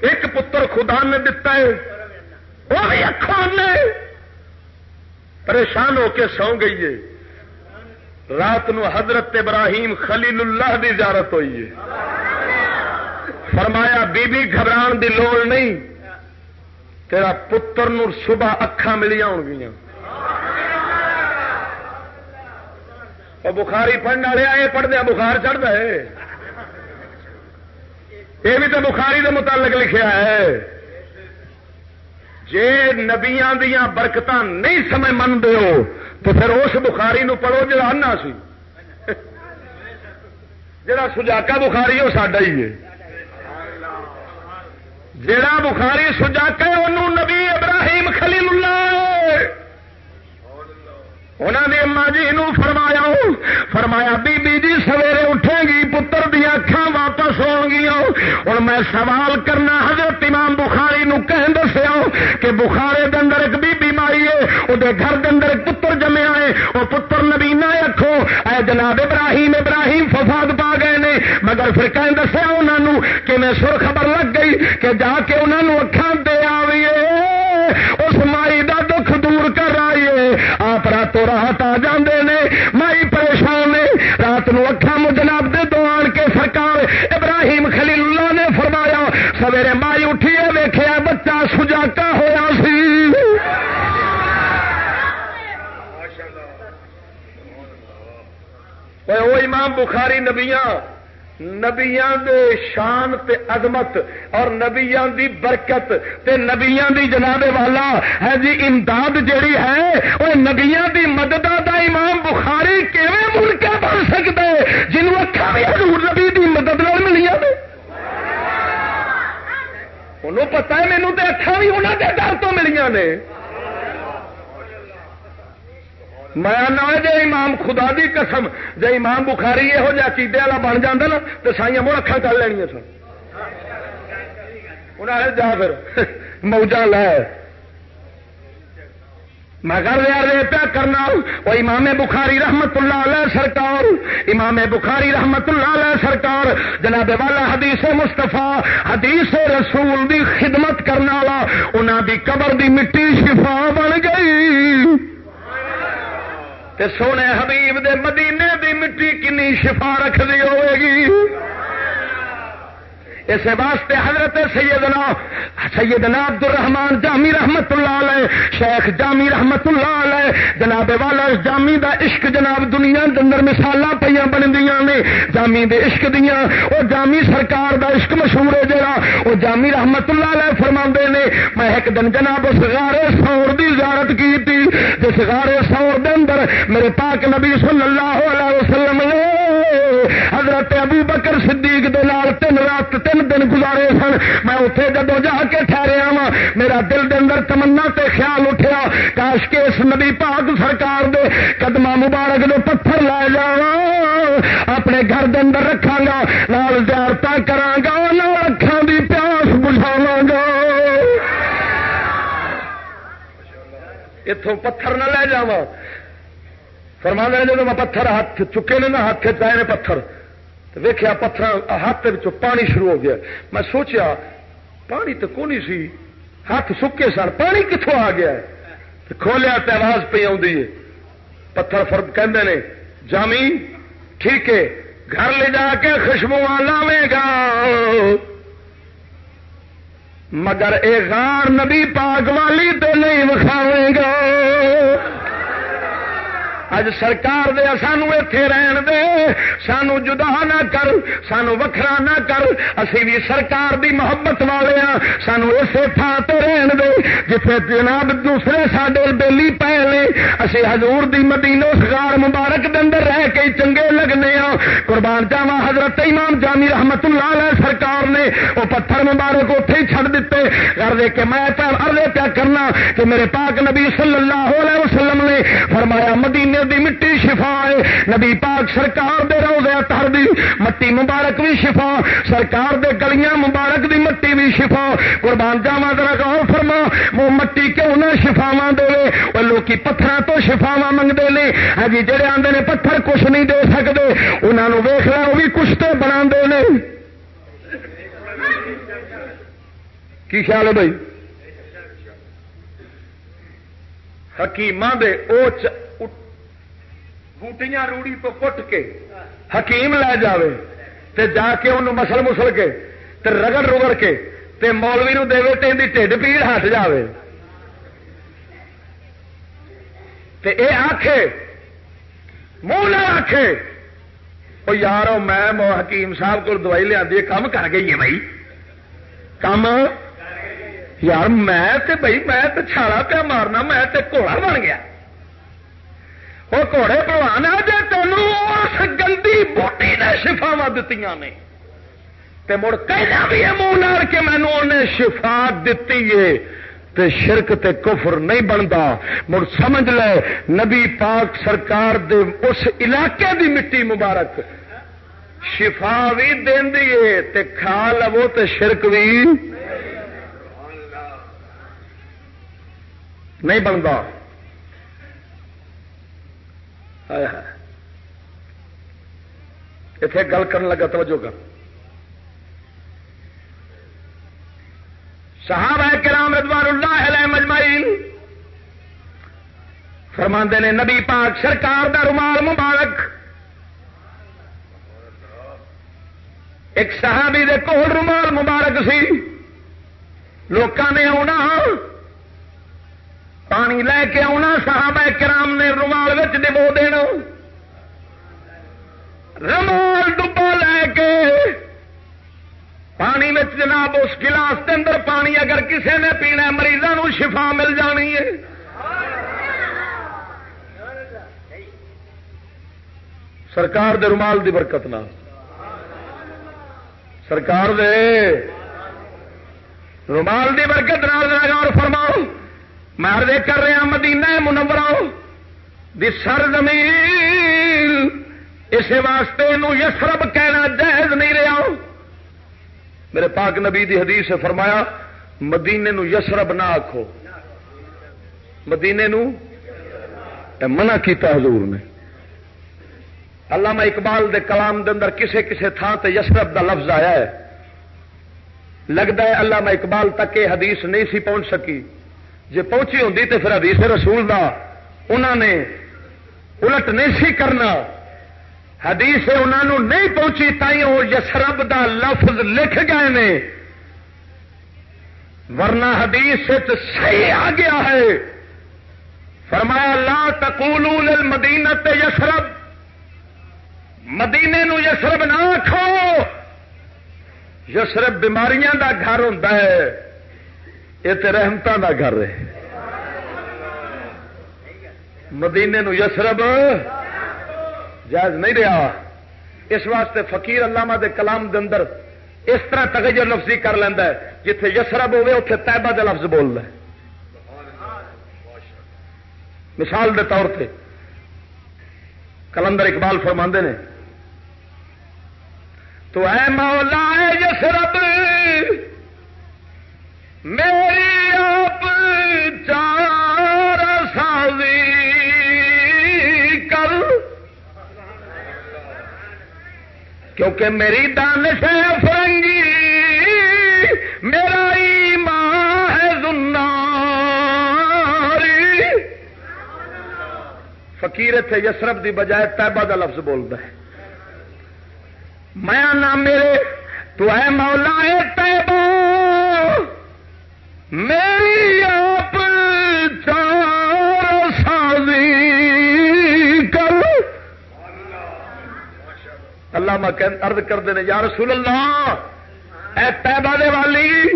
ایک پتر خدا نے دتا ہے، وہ بھی اکھان نے۔ پریشان ہو کے سو گئی ہے۔ رات نو حضرت ابراہیم خلیل اللہ کی زیارت ہوئی ہے۔ فرمایا بی بی گھبران دی لوڑ نہیں۔ تیرا پتر نور صبح اکھان ملی آن گیا بخاری پڑھنے والے یہ پڑھنے، بخار چڑھتا ہے۔ یہ بھی تو بخاری کے متعلق لکھا ہے۔ جے نبیا دیا برکت نہیں سمے من ہو، تو پھر اس بخاری نو پڑھو جا آنا سی۔ جڑا سجاکا بخاری وہ ساڈا ہی ہے۔ جڑا بخاری سجاکا انہوں نبی ابراہیم خلیل اللہ جی انہوں نے اما جی فرمایا فرمایا بی بی جی سویرے اٹھے گی، پتر دیا اکھان واپس ہو گیا ہوں۔ میں سوال کرنا، حضرت امام بخاری نو کہہ دسیا کہ بخارے دن ایک بی بی مائی ہے وہ گھر دن ایک پتر جمیا ہے وہ پتر نبی نہ رکھو اے جناب ابراہیم ابراہیم ففاد پا گئے نے۔ مگر پھر کہیں دسیا انہوں کہ میں سر خبر لگ گئی کہ جا کے انہوں اکھان دے آئیے اس مائی دا دکھ دور کر آئیے تو رات آ جاندے نے۔ مائی پریشان نے۔ رات نو اکھا مجناب دے دو آن کے سرکار ابراہیم خلیل اللہ نے فرمایا، سویرے مائی اٹھیے ویخیا بچہ سجاکا ہوا سی۔ وہ امام بخاری نبیاں۔ نبیا شان تے عظمت اور نبیا دی برکت تے نبیا دی جناب والا، ہے جی امداد جیڑی ہے وہ نبیا دی مدد دا امام بخاری کیون ملک بن سکتا ہے جنوب اکھا بھی حضور نبی دی مدد ملی انہوں پتا ہے مینو تو اکھا بھی انہوں کے در تو ملیاں نے۔ میں نہ امام خدا دی قسم جی امام بخاری یہو جہ چیتے والا بن جا نا تو سائیاں مڑ اکھان کر لینیا سن۔ انہیں جا پھر موجہ لے۔ میں کر رہا پیا کرنا، وہ امام بخاری رحمت اللہ علیہ سرکار، امام بخاری رحمت اللہ علیہ سرکار، جناب والا حدیث مستفا حدیث رسول دی خدمت کرنے والا انہوں دی قبر دی مٹی شفا بن گئی۔ تے سونے حبیب دے مدینے دی مٹی کنی شفا رکھ دی ہوئے گی۔ اس واسطے حضرت سیدنا سیدنا عبد الرحمان جامی رحمت اللہ علیہ، شیخ جامی رحمت اللہ علیہ، جناب والا جامی دا عشق جناب دنیا اندر مثال پہ بن دیا نے، جامی دے عشق دیا وہ جامی سرکار دا عشق مشہور ہے جڑا وہ جامی رحمت اللہ علیہ فرما نے، میں ایک دن جناب اس غارے سور دی زیارت کی تھی، جس غارے سور دے اندر میرے پاک نبی صلی اللہ علیہ وسلم نے حضرت ابو بکر صدیق دے نال تین رات تین تین دن گزارے سن۔ میں اتنے جدو جا کے ٹھہریا وا میرا دل دے اندر تمنا تے خیال اٹھیا، کاش کے اس نبی پاک سرکار دے قدمہ مبارک دے پتھر لے جا اپنے گھر دے اندر رکھا گا لال زیارت کرا گا اکھان دی پیاس بجھاوا گا۔ اتوں پتھر نہ لے جا فرما جب میں پتھر ہاتھ چکے نے نا ہاتھ چائے پتھر۔ ویخیا پتھر ہاتھ پانی شروع ہو گیا۔ میں سوچیا، پانی تو کونی سی؟ ہاتھ سکے سن، پانی کتوں آ گیا؟ کھولیا تو آواز پہ آئی پتھر فرد کہ جامی، ٹھیک ہے، گھر لے جا کے خوشبو لاوے گا۔ مگر اے غار نبی پاک والی تو نہیں وکھاوے گا۔ اج سرکار دے، سانو اتے رہن دے۔ سانو جدا نہ کر، سانو وکھرا نہ کر۔ اسی بھی سرکار دی محبت والے ہاں سانو اسے تھان تے رہن دے۔ جتنے جناب دوسرے ساڈے بےلی پے لے اسی حضور دی مدینو سگار مبارک دے اندر رہ کے چنگے لگنے ہاں۔ قربان جاوا حضرت امام جامی رحمت اللہ علیہ سرکار نے وہ پتھر مبارک اتے ہی چھڑ دیتے کر دے کے میں ارے پیا کرنا کہ میرے پاک نبی صلی اللہ علیہ وسلم نے فرمایا مدینے دی مٹی شفا ہے۔ نبی پاک سرکار دے روزے اتر دی مٹی مبارک بھی شفا۔ سرکار دے گلیاں مبارک دی مٹی بھی شفا۔ قربان جاوا ذرا غور فرما وہ مٹی کیوں نہ شفاوا دے؟ وہ لوگ پتھر تو شفاوا منگتے ہیں ہاں جی جہے آتے ہیں پتھر کچھ نہیں دے سکتے انہوں ویخ لیا وہ بھی کچھ تو بنا کی خیال ہے بھائی؟ حکیم دے او بوٹیاں روڑی تو کٹ کے حکیم لے جاوے تے جا کے انہوں مسل مسل کے تے رگڑ رگڑ کے تے مولوی نو دے تے ٹھڈ پیڑ ہٹ جاوے تے اے آکھے منہ نہ آکھے وہ یار میں حکیم صاحب کو دوائی لیا کام کر گئی ہے بھائی کام یار میں تے بھائی میں تے چھالا پیا مارنا میں تے گھوڑا بن گیا وہ گھوڑے پروان جی تینوں اس گندی بوٹی نے شفاوا دیتی نے۔ تے مڑ کہنا بھی ہے منہ کہ مینو انہیں شفا دیتی ہے۔ تے شرک تے کفر نہیں بنتا مڑ سمجھ لے، نبی پاک سرکار دے اس علاقے دی مٹی مبارک۔ شفا بھی دین دے تے کھا لو تے شرک بھی نہیں بنتا اتے گل کر لگا، توجہ کر۔ صحابہ کرام رضوان اللہ علیہ مجمعین فرماندے نے، نبی پاک سرکار دا رومال مبارک۔ ایک صحابی دے کول رومال مبارک سی۔ لوکاں نے آنا پانی لے کے آنا صحابہ کرام نے رومال ڈبو دینا۔ رومال ڈبا لے کے پانی میں جناب اس گلاس کے اندر پانی اگر کسی نے پینا مریضوں شفا مل جانی ہے۔ سرکار دے رومال دی برکت نہ سرکار دے رومال دی برکت نال اور فرماؤ۔ میں کر رہا مدینہ منورا دی سر زمین اس واسطے یسرب کہنا جائز نہیں رہا۔ میرے پاک نبی دی حدیث سے فرمایا، مدینے نو یسرب نہ آخو مدینے نو منع کیتا حضور نے۔ علامہ اقبال دے کلام دے اندر کسے کسے تھان تے یسرب دا لفظ آیا ہے۔ لگتا ہے، علامہ اقبال تک یہ حدیث نہیں سی پہنچ سکی۔ جی پہنچی ہوں تو پھر حدیث رسول دا انہوں نے الٹ نہیں سی کرنا۔ حدیث انہوں نہیں پہنچی تھی وہ یسرب دا لفظ لکھ گئے نے۔ ورنہ حدیث صحیح آ گیا ہے۔ فرمایا، لا تقولوا للمدینہ یسرب۔ مدینے نو یسرب نہ کھو۔ یسرب بیماریاں دا گھر ہوتا ہے۔ یہ تو رحمتوں کا گھر ہے۔ مدینے نو یسرب جائز نہیں رہا۔ اس واسطے فقیر علامہ دے کلام دے اندر اس طرح تغیر لفظی کر لینا ہے، جتھے یسرب ہوے اتنے تیبہ دے لفظ بول رہا مثال دے طور پہ کلندر اقبال فرماندے نے، تو اے مولا اے یسرب میری آپ چار سازی کر۔ کیونکہ میری دانش ہے فرنگی، میرا ایمان ہے زناری۔ فقیر تھے یسرف دی بجائے تیبہ دا لفظ بولتا ہے۔ میں نام میرے، تو اے مولا ہے تیبہ میری آپ چار سازی کر۔ اللہ میں ارد کرتے ہیں، یا رسول اللہ، اے پیبا دے والی،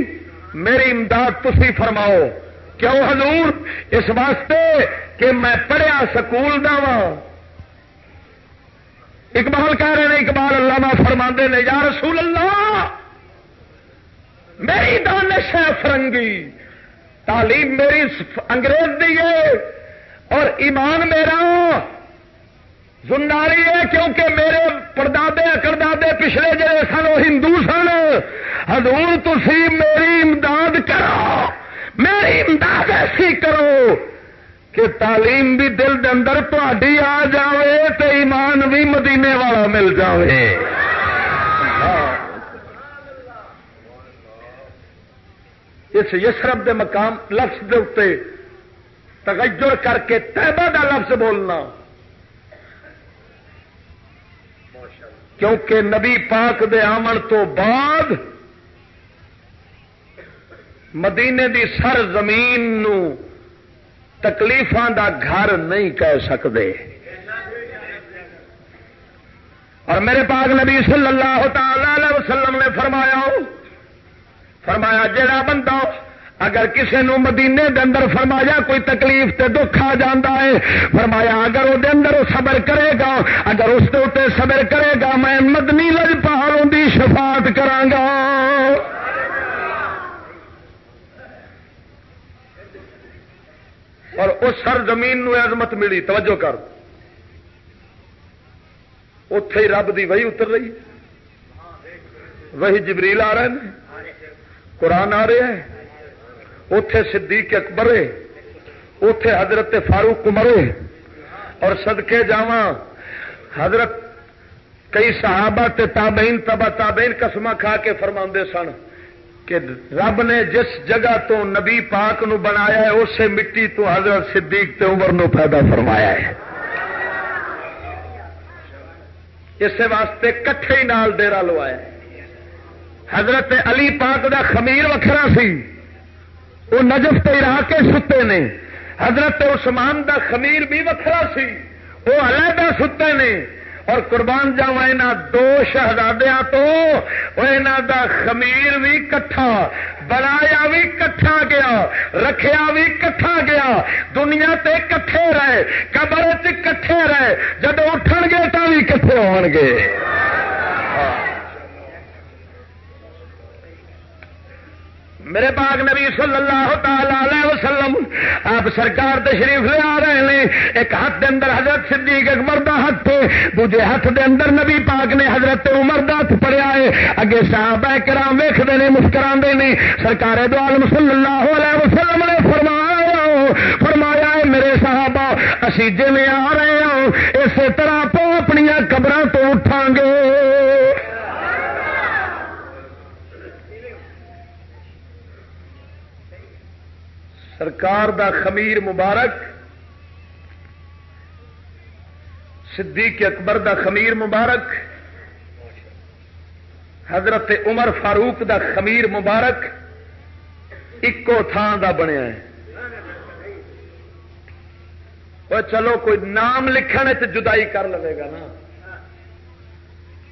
میری امداد تھی فرماؤ۔ کیوں حضور؟ اس واسطے کہ میں پڑھیا سکول دا وا اقبال کہہ رہے ہیں، اقبال اللہ فرما نے، یا رسول اللہ میری دانش ہے فرنگی، تعلیم میری انگریز دی ہے اور ایمان میرا زنداری ہے، کیونکہ میرے پردادے اکڑدے پچھلے جڑے سن، وہ ہندو سن۔ حضور تھی میری امداد کرو، میری امداد ایسی کرو کہ تعلیم بھی دل دے اندر تھی آ جائے تو ایمان بھی مدینے والا مل جائے اس یسرب دے مقام لفظ دے اتنے تگجر کر کے تیبہ دا لفظ بولنا۔ کیونکہ نبی پاک دے آمن تو بعد مدینے دی سر زمین نو تکلیفان دا گھر نہیں کہہ سکتے۔ اور میرے پاک نبی صلی اللہ تعالی وسلم نے فرمایا فرمایا جڑا بندہ اگر کسی نو مدینے دے اندر فرمایا کوئی تکلیف تے دکھ آ جاتا ہے، فرمایا، اگر وہ اندر صبر کرے گا، اگر اس کے صبر کرے گا، میں مدنی لج پہاڑوں کی شفاعت کرانگا اور اس سر زمین نو عظمت ملی، توجہ کر۔ اتے ہی رب دی وہی اتر رہی وہی جبریل آ رہے ہیں۔ قرآن آ رہے ہیں اتے صدیق اکبر اتے حضرت فاروق مرے اور سدکے جا حضرت کئی صحابہ تے تابعین، تبا تابعین قسم کھا کے فرما سن کہ رب نے جس جگہ تو نبی پاک نو بنایا ہے اسے مٹی تو حضرت صدیق تے عمر نو پیدا فرمایا ہے۔ اس واسطے کٹھے ہی نال ڈیرا لوایا حضرت علی پاک دا خمیر وکھرا سی۔ وہ نجف تے کے ستے نے۔ حضرت عثمان دا خمیر بھی وکھرا سی۔ وہ علیحدہ ستے نے۔ اور قربان جاوا یہاں دو شہزادیا تو دا خمیر بھی کٹھا بنایا بھی کٹھا گیا، رکھیا بھی کٹھا گیا۔ دنیا تے کٹھے رہے، قبر کٹھے رہے۔ جب اٹھن گے تو بھی کٹھے ہو گے۔ میرے باغ نبی صلی اللہ تعالی وسلم، آپ سرکار تشریف لے آ رہے ہیں ایک ہاتھ دے اندر حضرت صدیق اکبر دا ہاتھ دوجے ہاتھ دے اندر نبی پاک نے حضرت عمر دا ہاتھ پڑیا ہے۔ اگے صحابہ کرام ویختے ہیں مسکرا نے، سرکار دو عالم صلی اللہ علیہ وسلم نے فرمایا فرمایا ہے میرے صحابہ، اسی جی آ رہے ہوں اسی طرح تو اپنی قبر تو اٹھا گے۔ سرکار دا خمیر مبارک، صدیق اکبر دا خمیر مبارک، حضرت عمر فاروق دا خمیر مبارک ایکو تھان دا بنیا ہے۔ وہ چلو کوئی نام لکھنے جدائی کر لے گا نا۔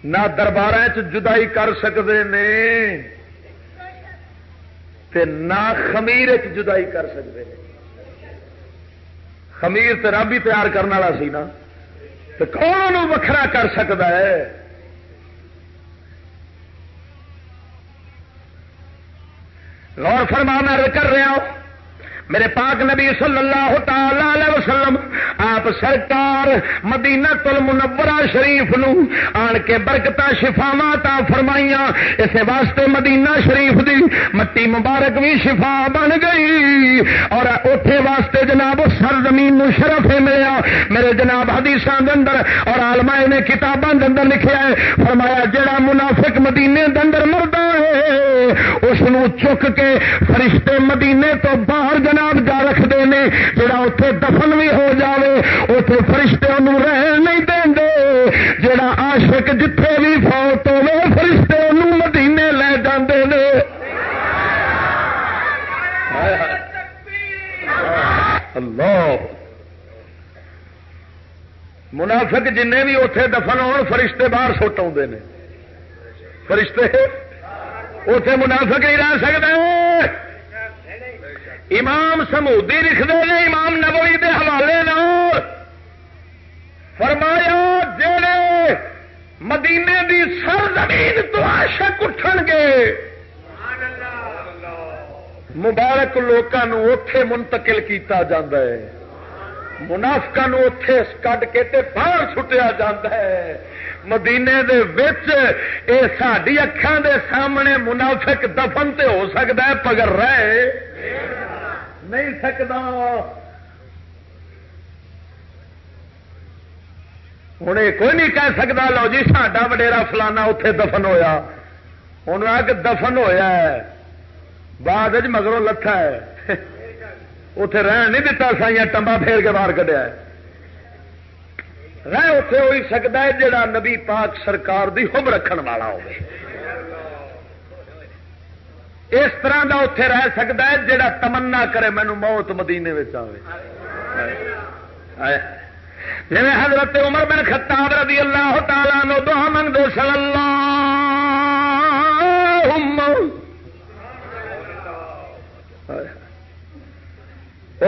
نہ دربار جدائی کر سکتے ہیں تے نہ خمیر جدائی کر سکتے خمیر تو رب ہی تیار کرنے والا سی نا۔ تو کون وکھرا کر سکتا ہے؟ غور فرمانا کر رہا ہوں۔ میرے پاک نبی صلی اللہ تعالی علیہ وسلم، آپ سرکار مدینہ تل منورہ شریف نو آن کے برکت شفاوا تا فرمائیاں اس واسطے مدینہ شریف دی مٹی مبارک بھی شفا بن گئی۔ اور اوٹھے واسطے جناب سر زمین نو شرف ملیا۔ میرے جناب حدیث اندر اور آلما نے کتابوں کے اندر لکھا ہے، فرمایا جڑا منافق مدینے اندر مردا ہے، اس چک کے فرشتے مدینے تو باہر جناب جناب جا رکھتے ہیں، جڑا اتے دفن بھی ہو جاوے اتے فرشتے انہوں رہن نہیں دیں دے جڑا عاشق جتھے بھی فوت ہوے فرشتے انہوں مدینے لے جاندے نے۔ اللہ۔ منافق جن بھی اتے دفن ہو فرشتے باہر سٹ آتے ہیں فرشتے؟ اتے منافق ہی رہ سکتے امام سمودی لکھتے ہیں، امام نبوی دے حوالے فرمایا جڑے مدینے دی سر زمین تو عاشق اٹھن گے۔ مبارک لوگوں اتے منتقل کیتا جاتا ہے۔ منافقا اتے کڈ کے باہر سٹیا جاتا ہے۔ مدینے دے وچ اے ساری اکھان دے سامنے منافق دفن تے ہو سکتا ہے پگر رہے۔ نہیں سکتا۔ ہوں کوئی نہیں کہہ سکتا، لو جی ساڈا وڈیرا فلانا اتے دفن ہوا ہوں آ کے دفن ہوا ہے۔ بعد مگروں لتھا ہے۔ اتے رہن نہیں دتا، سائیاں ٹمبا پھیر کے باہر کٹیا رہ اتے ہو سکتا ہے جڑا نبی پاک سرکار دی حب رکھن والا ہوگی اس طرح کا اتے رہ سکتا ہے جڑا تمنا کرے مینو موت مدینے آئے۔ جی حضرت عمر بن خطاب رضی اللہ تعالیٰ نو دعا منگ دو صلی اللہ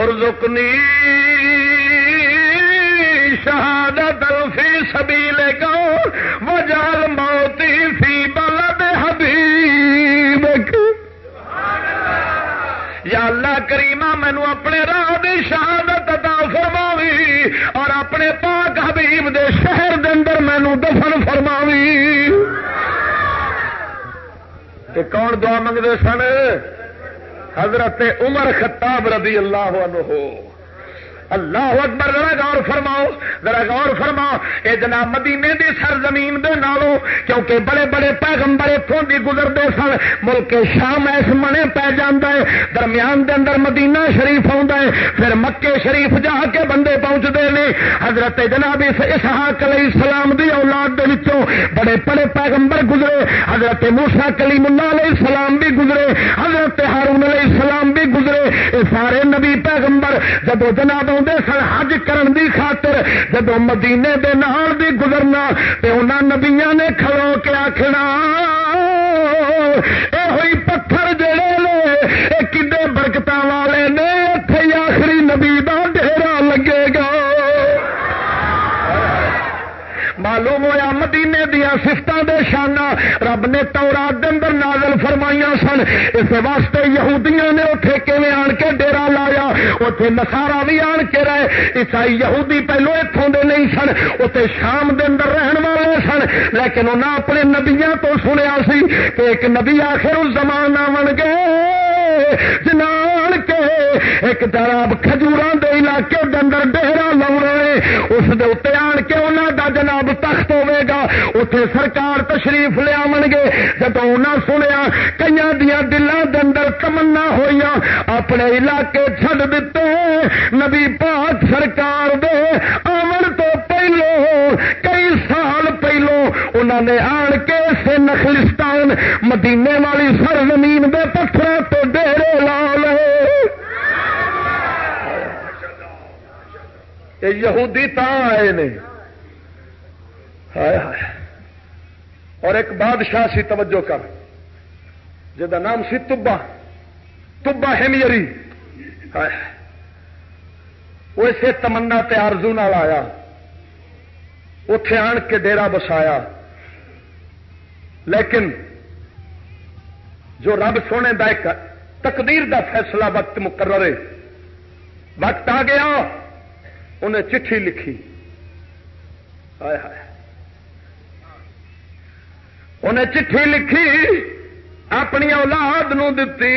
ارزقنی شہادت فی سبیل کو وجال موتی فی بلد یا اللہ کریمہ مینو اپنے راہ دی شہادت عطا فرماوی اور اپنے پاک حبیب دے شہر دے اندر مینو دفن فرماوی۔ کہ کون دعا منگتے سن؟ حضرت عمر خطاب رضی اللہ عنہ۔ اللہ اکبر، ذرا غور فرماؤ، ذرا غور فرماؤ، اے جناب مدینے دی سرزمین دے نالوں، کیونکہ بڑے بڑے پیغمبر اتوں دی گزرتے سن، ملک شام ایس منے ہے، درمیان دے اندر مدینہ شریف آتا ہے، پھر مکے شریف جا کے بندے پہنچتے ہیں حضرت جناب اسحاق علیہ السلام دی اولاد دے وچوں بڑے بڑے پیغمبر گزرے۔ حضرت موسا کلیم اللہ علیہ السلام بھی گزرے۔ حضرت ہارون علیہ السلام بھی گزرے۔ یہ سارے نبی پیغمبر جب جناب سن، حج کرن دی خاطر جب مدینے دے نال دی گزرنا، تے انہاں نبیاں نے کھلو کے آخنا اے ہوئی پتھر جڑے اے کڈے برکت والے نے اتے آخری نبی دا ڈیرا لگے گا معلوم ہوا مدینے دیا سفتوں دے شانہ رب نے تورات دے اندر نازل فرمائیاں سن۔ اس واسطے یہودیاں نے اتنے کیون آن کے ڈیرا لایا؟ اتنے نسارا بھی آن کے رہے۔ عیسائی یہودی پہلو اتوں دے نہیں سن اتنے شام دے اندر رہن والے سن۔ لیکن انہیں اپنے نبیا تو سنیا سی کہ ایک نبی آخر اس زمانہ بن گئے۔ جنان کے ایک جناب کھجوران دے علاقے دے اندر ڈیرا لاؤنا ہے اس دے اتنے آن کے انہوں دا جناب تخت ہوے گا۔ اتے سرکار تشریف لیا گے جب انہیں سنیا کئی دیا دلان اندر تمنا ہوئی اپنے علاقے چڈ دیتے نبی پاک سرکار دے آمن تو پہلو کئی سال پہلو انہوں نے آن کے سے نخلستان مدینے والی سر زمین دے پتھروں تو ڈیرے لا لے یہودی تا آئے نہیں اور ایک بادشاہ سی توجہ کر۔ جا نام سی تبا۔ تبا ہیمیری۔ وہ اسے تمنا تارزو آیا۔ اتے آن کے ڈیرا بسایا۔ لیکن جو رب سونے کا ایک تقدیر دا فیصلہ وقت مقرر ہے وقت آ گیا، انہیں چٹھی لکھی۔ ہائے ہائے۔ انہیں چٹھی لکھی اپنی اولاد نو دتی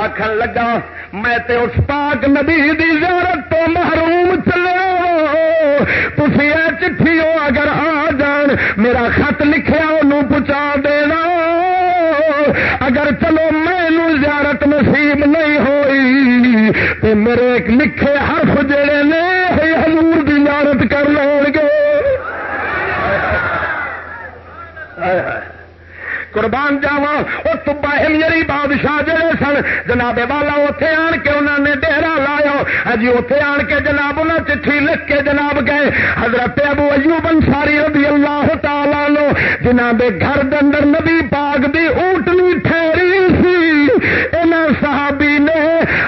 آخر لگا میں تے اس پاک نبی دی زیارت تو محروم چلو تھی یہ چٹھی ہو اگر آ جان میرا خط لکھیا انہوں پہنچا دینا اگر چلو میں زیارت نصیب نہیں ہوئی تو میرے ایک لکھے حرف جڑے نے حضور دی زیارت کر لو گے قربان جاوا وہ تبا ہمری بادشاہ جڑے سن، جناب والا اتے آن کے انہوں نے ڈیرا لایا۔ ہجی اتے آن کے جناب انہیں چٹھی لکھ کے جناب گئے۔ حضرت ابو ایوب انصاری رضی اللہ تعالی لو جنہ دے گھر اندر نبی پاک دی اونٹنی ٹھہری سی۔ ان صحابی نے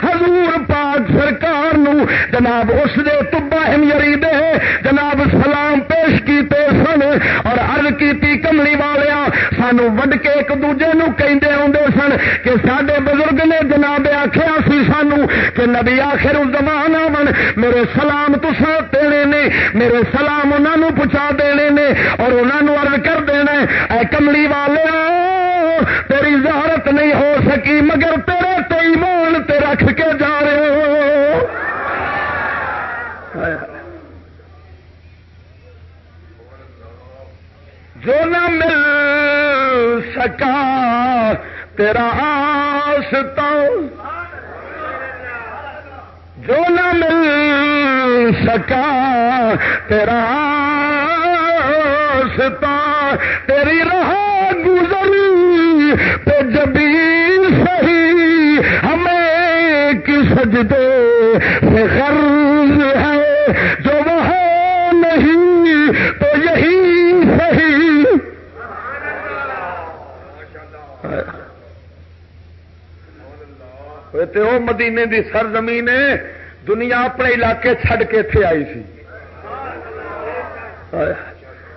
حضور پاک سرکار نو جناب اس دے تبا ہمری دے جناب سلام پیش کیتے سن اور ارد کی کملی والیا سانو وڈ کے ایک دوجے نو کہندے آدھے سن کہ سڈے بزرگ نے جناب آخیا سی سانو کہ نبی آخر زمان من میرے سلام تسا دینے نے میرے سلام انہوں پہنچا دینے نے اور انہوں ارد کر دینا اے کملی والے تیری زہارت نہیں ہو سکی مگر تیرے تو ایمان تے رکھ کے جا رہے ہو تیرا آستا جو نہ مل سکا، تیرا آستا تیری راہ گزری پہ جبی صحیح ہمیں کس سجدے سے غرض ہے، جو وہ مدینے دی سرزمین دنیا اپنے علاقے چھڈ کے اتے آئی سی۔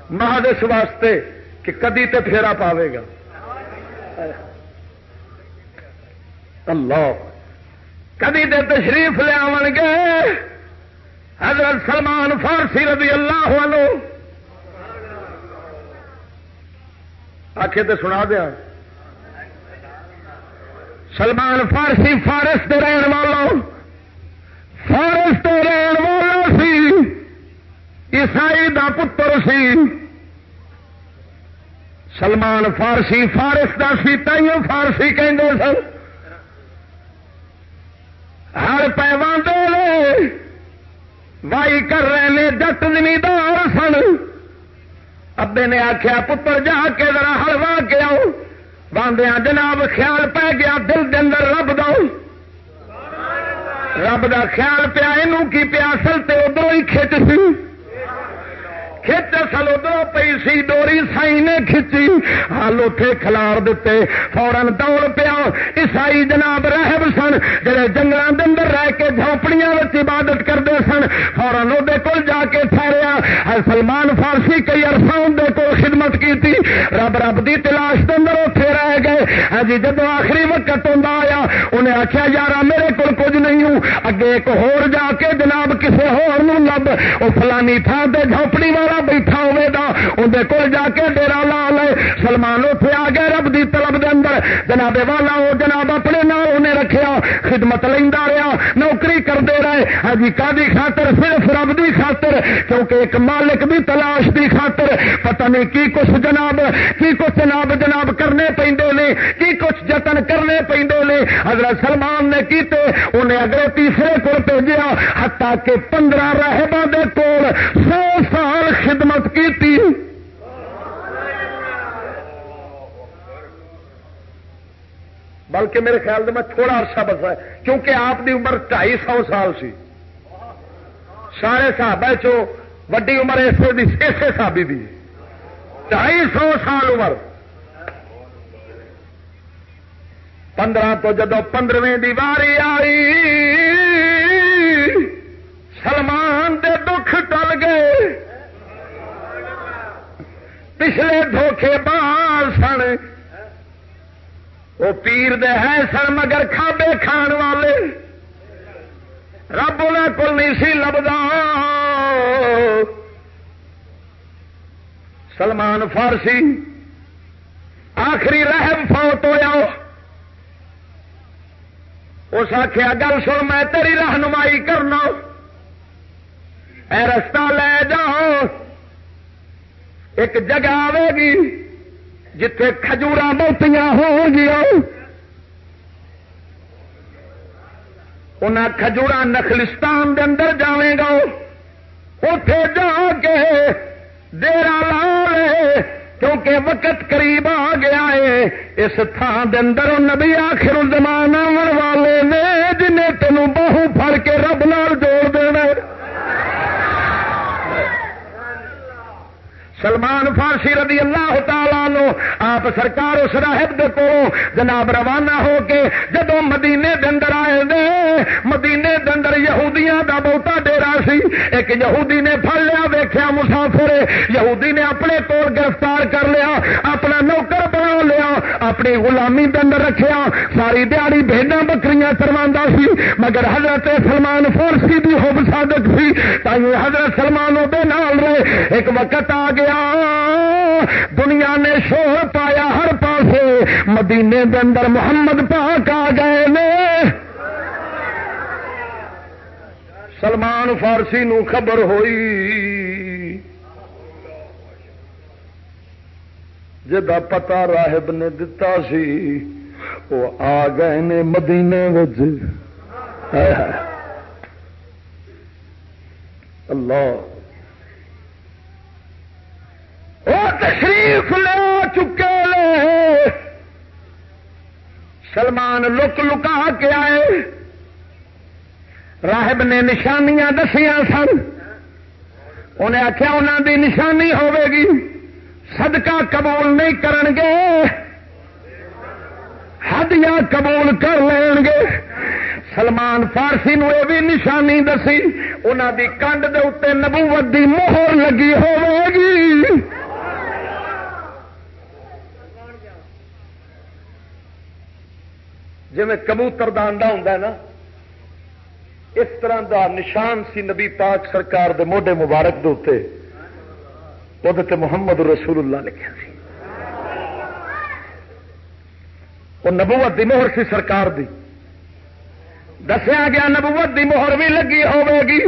مہاد اس واسطے کہ کدی تے پھیرا پاوے گا۔ اللہ، کدی تے تشریف لیا گے؟ حضرت سلمان فارسی رضی اللہ عنہ۔ آخے تو سنا دیا۔ سلمان فارسی فارس کے رہن والا، فارس کے رہن والا سی، عیسائی دا پتر سی۔ سلمان فارسی فارس کا سی، تائیوں فارسی کہیں سن۔ ہر پیوان دے وائی کر رہے نے، جٹ زمیندار سن۔ ابے نے آخیا پتر جا کے ذرا ہلوا کے آؤ۔ باندیا جناب خیال پی گیا، دل دن رب دا رب دا خیال پیا یہ پیا؟ پیاسل تے ادھر ہی کھچ سی۔ کھچ اصل ادھر پی سی، ڈوری سائی نے کھچی۔ ہال اتے کلار دیتے فورن دوڑ پیا۔ عیسائی جناب رہب سن، جڑے جنگل اندر رہ کے جھونپڑیاں عبادت کرتے سن فورن وہ کول جا کے ٹھہریا۔ سلمان فارسی کئی عرصہ اندر کو خدمت کی رب رب دی تلاش کے اندر اتے رہ گئے۔ ہاں جی، جب آخری وقت ہوں آیا، انہیں آخیا یار میرے کو کچھ نہیں ہوں۔ اگے ایک ہور جا کے جناب کسی ہور لب۔ وہ فلانی تھان سے جھونپڑی والا بیٹھا ہوے گا اندر کول جا کے ڈیرا لا لے۔ سلمان اتنے آ گئے رب دی طلب دے اندر۔ جناب والا وہ جناب اپنے نام انہیں رکھیا، خدمت لینا رہا نوکری کرتے رہے۔ ہاں جی، ہی کا خاطر؟ صرف رب دی خاطر، کیونکہ ایک مالک دی تلاش دی خاطر۔ پتہ نہیں کی کچھ جناب، کی کچھ جناب جناب کرنے پہ کی کچھ جتن کرنے پہ حضرت سلمان نے کیتے، انہیں اگلے تیسرے کو بھیجا ہتا کہ پندرہ رہبا دے کول سو سال خدمت کی بلکہ میرے خیال سے میں تھوڑا عرصہ بسا کیونکہ آپ کی عمر ڈھائی سو سال سی۔ سارے صحابہ چو وڈی عمر اسے سابی دی۔ ڈھائی سو سال عمر۔ پندرہ تو جدو پندرہویں دیواری آئی، سلمان دے دکھ ٹل گئے۔ پچھلے دھوکھے بال سن۔ وہ پیر دے ہے سن مگر کھابے کھان والے۔ رب انہیں کو نہیں سی لبدا۔ سلمان فارسی، آخری رحم فوت ہوا اس آخیا گل سن، میں تیری رہنمائی کرنا۔ اے رستہ لے جاؤ۔ ایک جگہ آئے گی جتھے کھجورا بہتیاں ہو گیا انہیں کھجورا نخلستان دے اندر جائے گا۔ اتے جا کے ڈیرا لا لے، کیونکہ وقت قریب آ گیا ہے۔ اس تھان دے اندر نبی آخر زمان آن والے نے جنہیں تینوں بہو پھڑ کے رب نال جوڑ دینا سلمان فارسی رضی اللہ تعالیٰ نو آپ سرکار اس راہب دے کو جناب روانہ ہو کے جدو مدینے دندر آئے دے، مدینے دندر یہودیاں دا بہتا ڈیرا سی، ایک یہودی نے پھڑ لیا ویخیا مسافر یہودی نے اپنے کول گرفتار کر لیا، اپنا نوکر بنا لیا، اپنی غلامی دندر رکھیا، ساری دیہی بھیڈا بکریاں کروا سی، مگر حضرت سلمان فارسی بھی ہوب صادق سی تھی حضرت سلمان وہ نال رہے، ایک وقت آ گیا دنیا نے شور پایا ہر پاسے۔ مدینے دے اندر محمد پاک آ گئے نے۔ سلمان فارسی نو خبر ہوئی۔ جا پتا راہب نے دتا سی وہ آ گئے نے مدینے اللہ۔ وہ تشریف لے چکے لے۔ سلمان لک لکا کے آئے۔ راہب نے نشانیاں دسیاں سن۔ انہیں آخیا انہوں دی نشانی ہوے گی۔ صدقہ قبول نہیں کرن گے۔ حد قبول کر لین گے۔ سلمان فارسی نو یہ بھی نشانی دسی۔ انہوں دی کنڈ دے اتنے نبوت دی مہر لگی ہوے گی۔ جی کبوتر دا انڈا ہوں نا، اس طرح دا نشان سی نبی پاک سرکار دے موڈے مبارک دے وہ محمد رسول اللہ لکھا سی۔ وہ نبوت دی مہر سی سرکار دی۔ دسیا گیا نبوت دی مہر بھی لگی ہوے گی،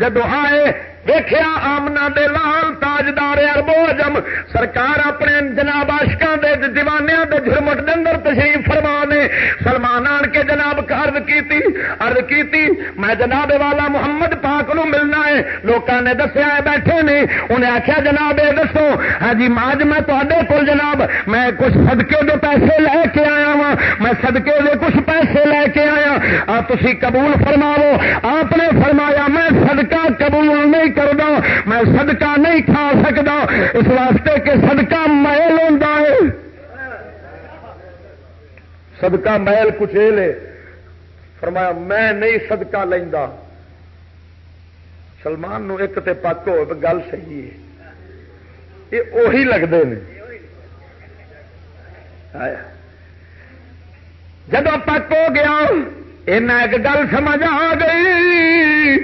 جدو آئے ویخیا آمنا دے لال تاجدار اربو اجم سرکار اپنے جناب آشکا دے دیوانیا دے جرمٹ دے اندر تشریف فرما نے۔ سلمان آن کے جناب ارد کیتی ارد کیتی، میں جناب والا محمد پاک نو ملنا ہے۔ لوکاں نے دسیا ہے، بیٹھے نے۔ انہیں آخیا جناب یہ دسو۔ ہاں جی ماج میں تے کول جناب، میں کچھ صدقے دے پیسے لے کے آیا وا میں صدقے دے کچھ پیسے لے کے آیا۔ آ تھی قبول فرماو آپ نے فرمایا، میں صدقہ قبول نہیں کردا، میں صدقہ نہیں کھا سکتا اس واسطے کہ صدقہ محل ہوتا ہے۔ صدقہ محل کچھ لے۔ فرمایا، میں نہیں صدقہ لینا سلمان نو ایک تے پک ہو گل صحیح ہے۔ یہ اہی لگتے ہیں۔ جب پک ہو گیا ایک گل سمجھ آ گئی۔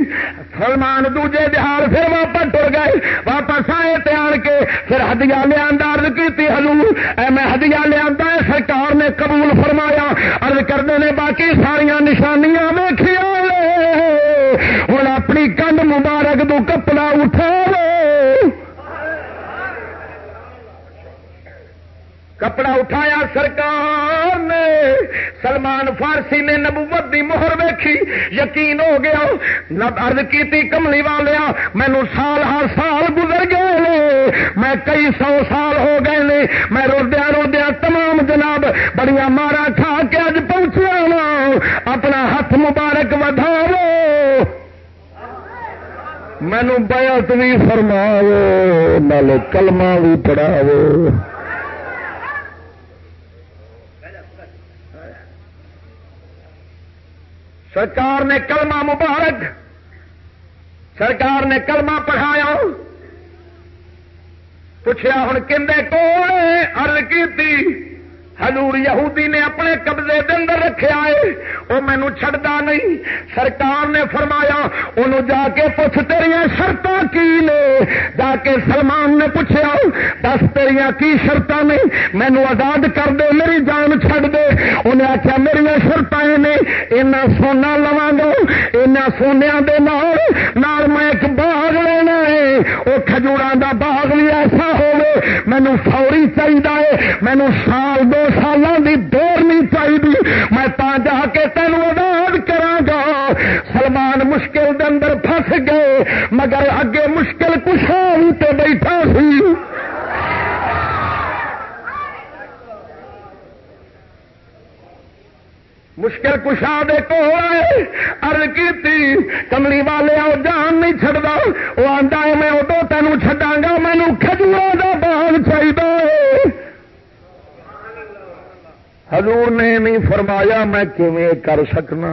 سلمان دوجے دہار پھر واپس ٹر گئے۔ واپس آئے آن کے پھر ہدیا لیا ارد کی ہلور اے میں ہدیا لیا سرکار نے قبول فرمایا۔ ارد کرتے نے، باقی ساریا نشانیاں ویخیا ہوں اپنی کنڈ مبارک تو کپڑا اٹھا کپڑا اٹھایا سرکار نے۔ سلمان فارسی نے نبوت دی مہر ویکھی۔ یقین ہو گیا۔ ارد کی کملی والیا مینو سال ہر سال گزر گئے میں کئی سو سال ہو گئے نے۔ میں روڈیا روڈیا تمام جناب بڑی مارا کھا کے اج پہنچیا وا اپنا ہاتھ مبارک وداو مینو بیعت بھی فرماو نال کلمہ بھی پڑھاو سرکار نے کلمہ مبارک سرکار نے کلمہ پڑھایا۔ پوچھا ہوں کھے کون ارد کی حضور یہودی نے اپنے قبضے دے اندر رکھا ہے وہ مینو چڑھتا نہیں۔ سرکار نے فرمایا انہوں جا کے پوچھ تیریا شرط کی نے؟ جا کے سلمان نے پوچھا دس تیریا کی شرط نے؟ مینو آزاد کر دے، میری جان چڑ دے۔ انہیں آخیا میری شرط نے، اینا سونا لوا گا، اینا سونیا دے نال میں ایک باغ لینا ہے۔ وہ کھجورا دا باغ بھی ایسا ہوگی مینو فوری چاہیے مینو سال دو سالوں کی دور نہیں چاہیے میں تا جا کے تینوں آزاد کرا سلمان مشکل دے اندر پھنس گئے مگر اگے مشکل کچھ تو بیٹھا سی مشکل کشا دے کو ارد کی کملی والے آؤ جان نہیں چڑتا وہ آتا ہے میں ادو تینوں چڈا گا مینو کھجوروں کا باغ چاہیے حضور نے نہیں فرمایا میں کر سکنا؟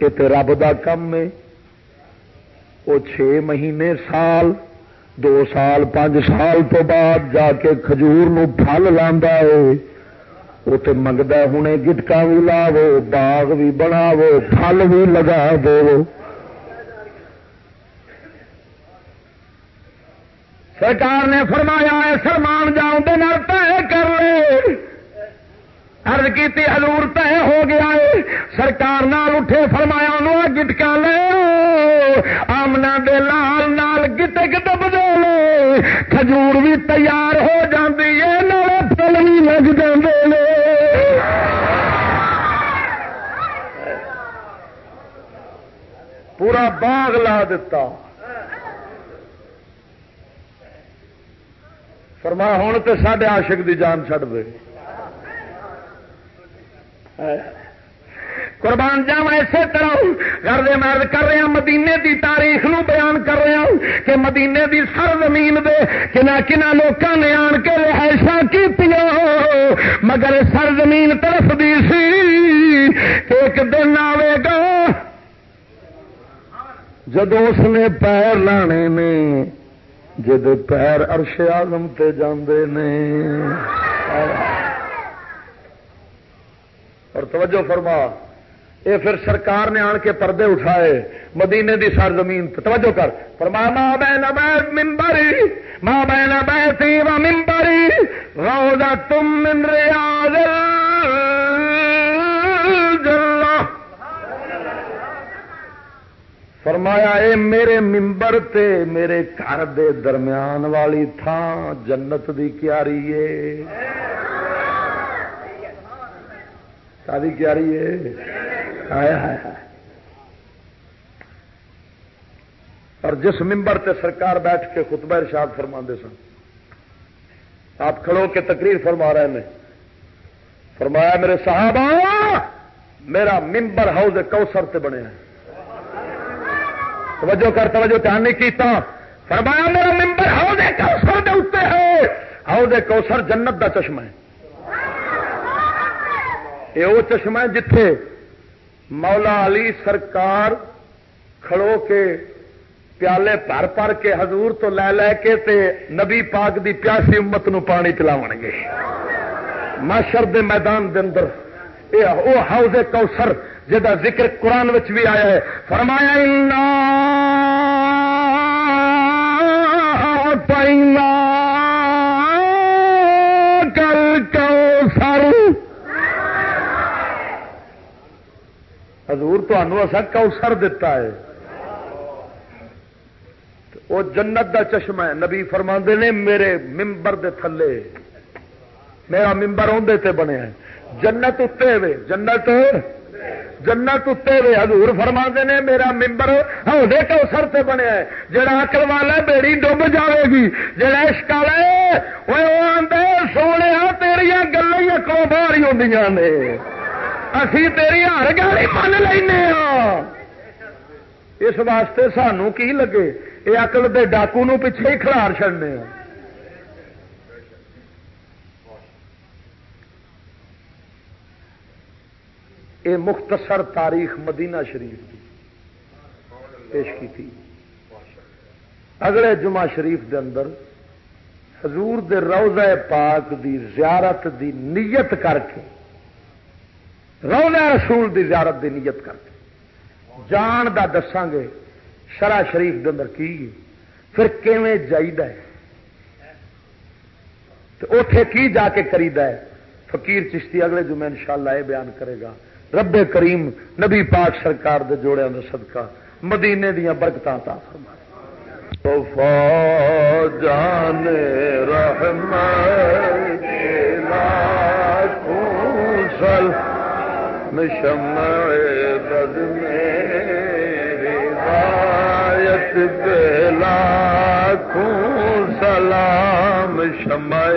یہ تو رب کا کم ہے۔ وہ چھ مہینے سال، دو سال، پانچ سال تو بعد جا کے کھجور پل لا وہ تو منگتا ہوں گٹکا بھی لاو باغ بھی بناو پل بھی لگا دو سرکار نے فرمایا سلمان جاؤ طے کر لے۔ ارد کی ہزور طے ہو گیا ہے۔ سرکار نال اٹھے فرمایا نو گٹکا لے۔ آمنا دے لال نال گٹک دب دے لے۔ کھجور بھی تیار ہو جاتی ہے، نالے پل بھی لگ جاندے پورا باغ لا دیتا فرمایا ہوں تو سڈے عاشق دی جان چڑھ دے۔ قربان جاوا اسی طرح گھر مرد کر رہا مدینے دی تاریخ نو بیان کر رہا ہوں کہ مدینے دی سر زمین دے کنا کنا لوکاں نے آن کے رہائشاں کی مگر سر زمین طرف دی سی کہ ایک دن آئے گا جدو اس نے پیر لانے نے جد پیر ارش آزم تے جاندے نے۔ اور توجہ فرما۔ یہ پھر سرکار نے آن کے پردے اٹھائے، مدینے دی سر زمین توجہ کر۔ فرما ماں بہن بیت ممبری ماں بہن بیتی و ممبری روزہ تم من ریاض فرمایا، اے میرے ممبر تے میرے گھر دے درمیان والی تھان جنت دی کیاری ہے۔ کیاری ہے؟ اور جس ممبر تے سرکار بیٹھ کے خطبہ ارشاد فرما سن، آپ کھڑو کے تقریر فرما رہے ہیں۔ فرمایا، میرے صحابہ، میرا ممبر ہاؤز کوسر تے بنے توجہ کر، توجہ دھیان نہیں کیتا۔ فرمایا، میرا ممبر ہاؤز کوسر دے اتنے ہے۔ ہاؤز کوسر جنت دا چشمہ ہے۔ یہ وہ چشمہ ہے جتھے مولا علی سرکار کھڑو کے پیالے پر پر کے حضور تو لے لے کے تے نبی پاک دی پیاسی امت نو پانی پلاو گے۔ ماشر دے میدان دے اندر او ہاؤز کوسر جہاں ذکر قرآن بھی آیا ہے۔ فرمایا حضور کوسر دتا ہے۔ وہ جنت دا چشمہ ہے۔ نبی فرما نے میرے ممبر دے تھلے۔ میرا ممبر اندر تے بنے جنت اتنے وے۔ جنت جنت اتنے وے۔ حضور فرما نے میرا ممبر ہودے کوسر تے بنے جڑا اکل والا بیڑی ڈب جاوے گی۔ جڑا اشکال ہے وہ آدھے سونے تیریا گلیں کو باہر ہوں نے۔ اسی تیری ہر گاڑی من لینا ہاں۔ اس واسطے سانو کی لگے؟ یہ اکل دے ڈاکو نو پیچھے ہی کھلار چڑنے ہاں۔ یہ مختصر تاریخ مدینہ شریف کی پیش کی تھی۔ اگلے جمعہ شریف دے اندر حضور دے روزہ پاک دی زیارت دی نیت کر کے روزہ رسول دی زیارت دی نیت کر کے جان دا دساں گے شرح شریف دے اندر کی پھر کیویں جائیدا ہے؟ تو اوتھے کی جا کے کریدا ہے؟ فقیر چشتی اگلے جمعے انشاءاللہ یہ بیان کرے گا۔ رب کریم نبی پاک سرکار دے جوڑے دا صدقہ، مدینے دیا برکت تا فرما جان رحمت لاکھوں سلام شمع بد میں روایت بلا خون سلام شمع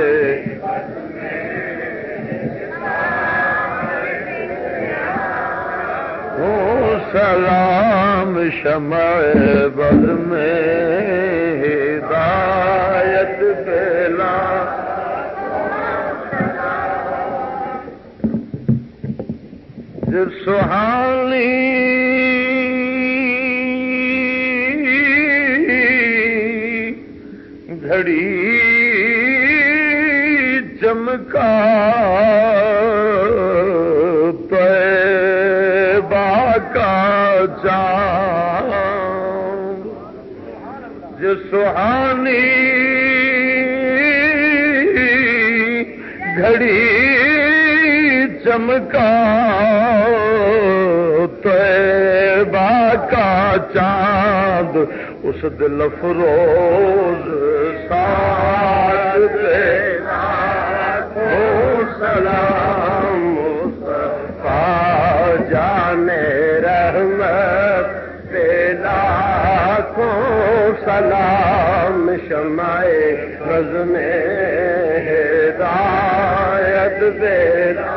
سلام شمع بد میں ہدایت بلا سہانی۔ گھڑی چمکا کا جو سہانی گھڑی چمکا کا چاند اس دل فروز سات سلام جانے رحمت تیلا کو سلام شمائے رز میں ہدایت دینا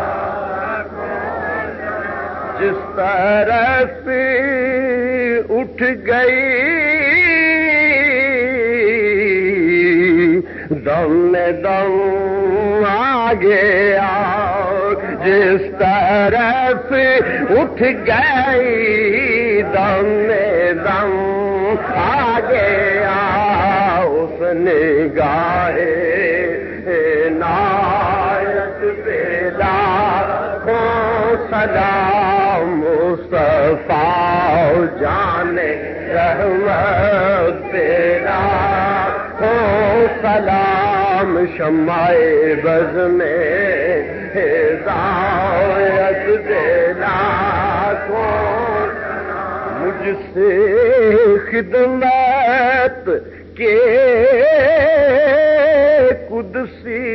جس طرف اٹھ گئی۔ دم دم آگے آ جس طرف اٹھ گئی، دم دم آگے آ اس نے گائے نایت پیدا کو سلام مصطفیٰ جانے رحمت تیرا۔ کو سلام شمع بز میں ہدایت دینا۔ کو مجھ سے خدمت کے قدسی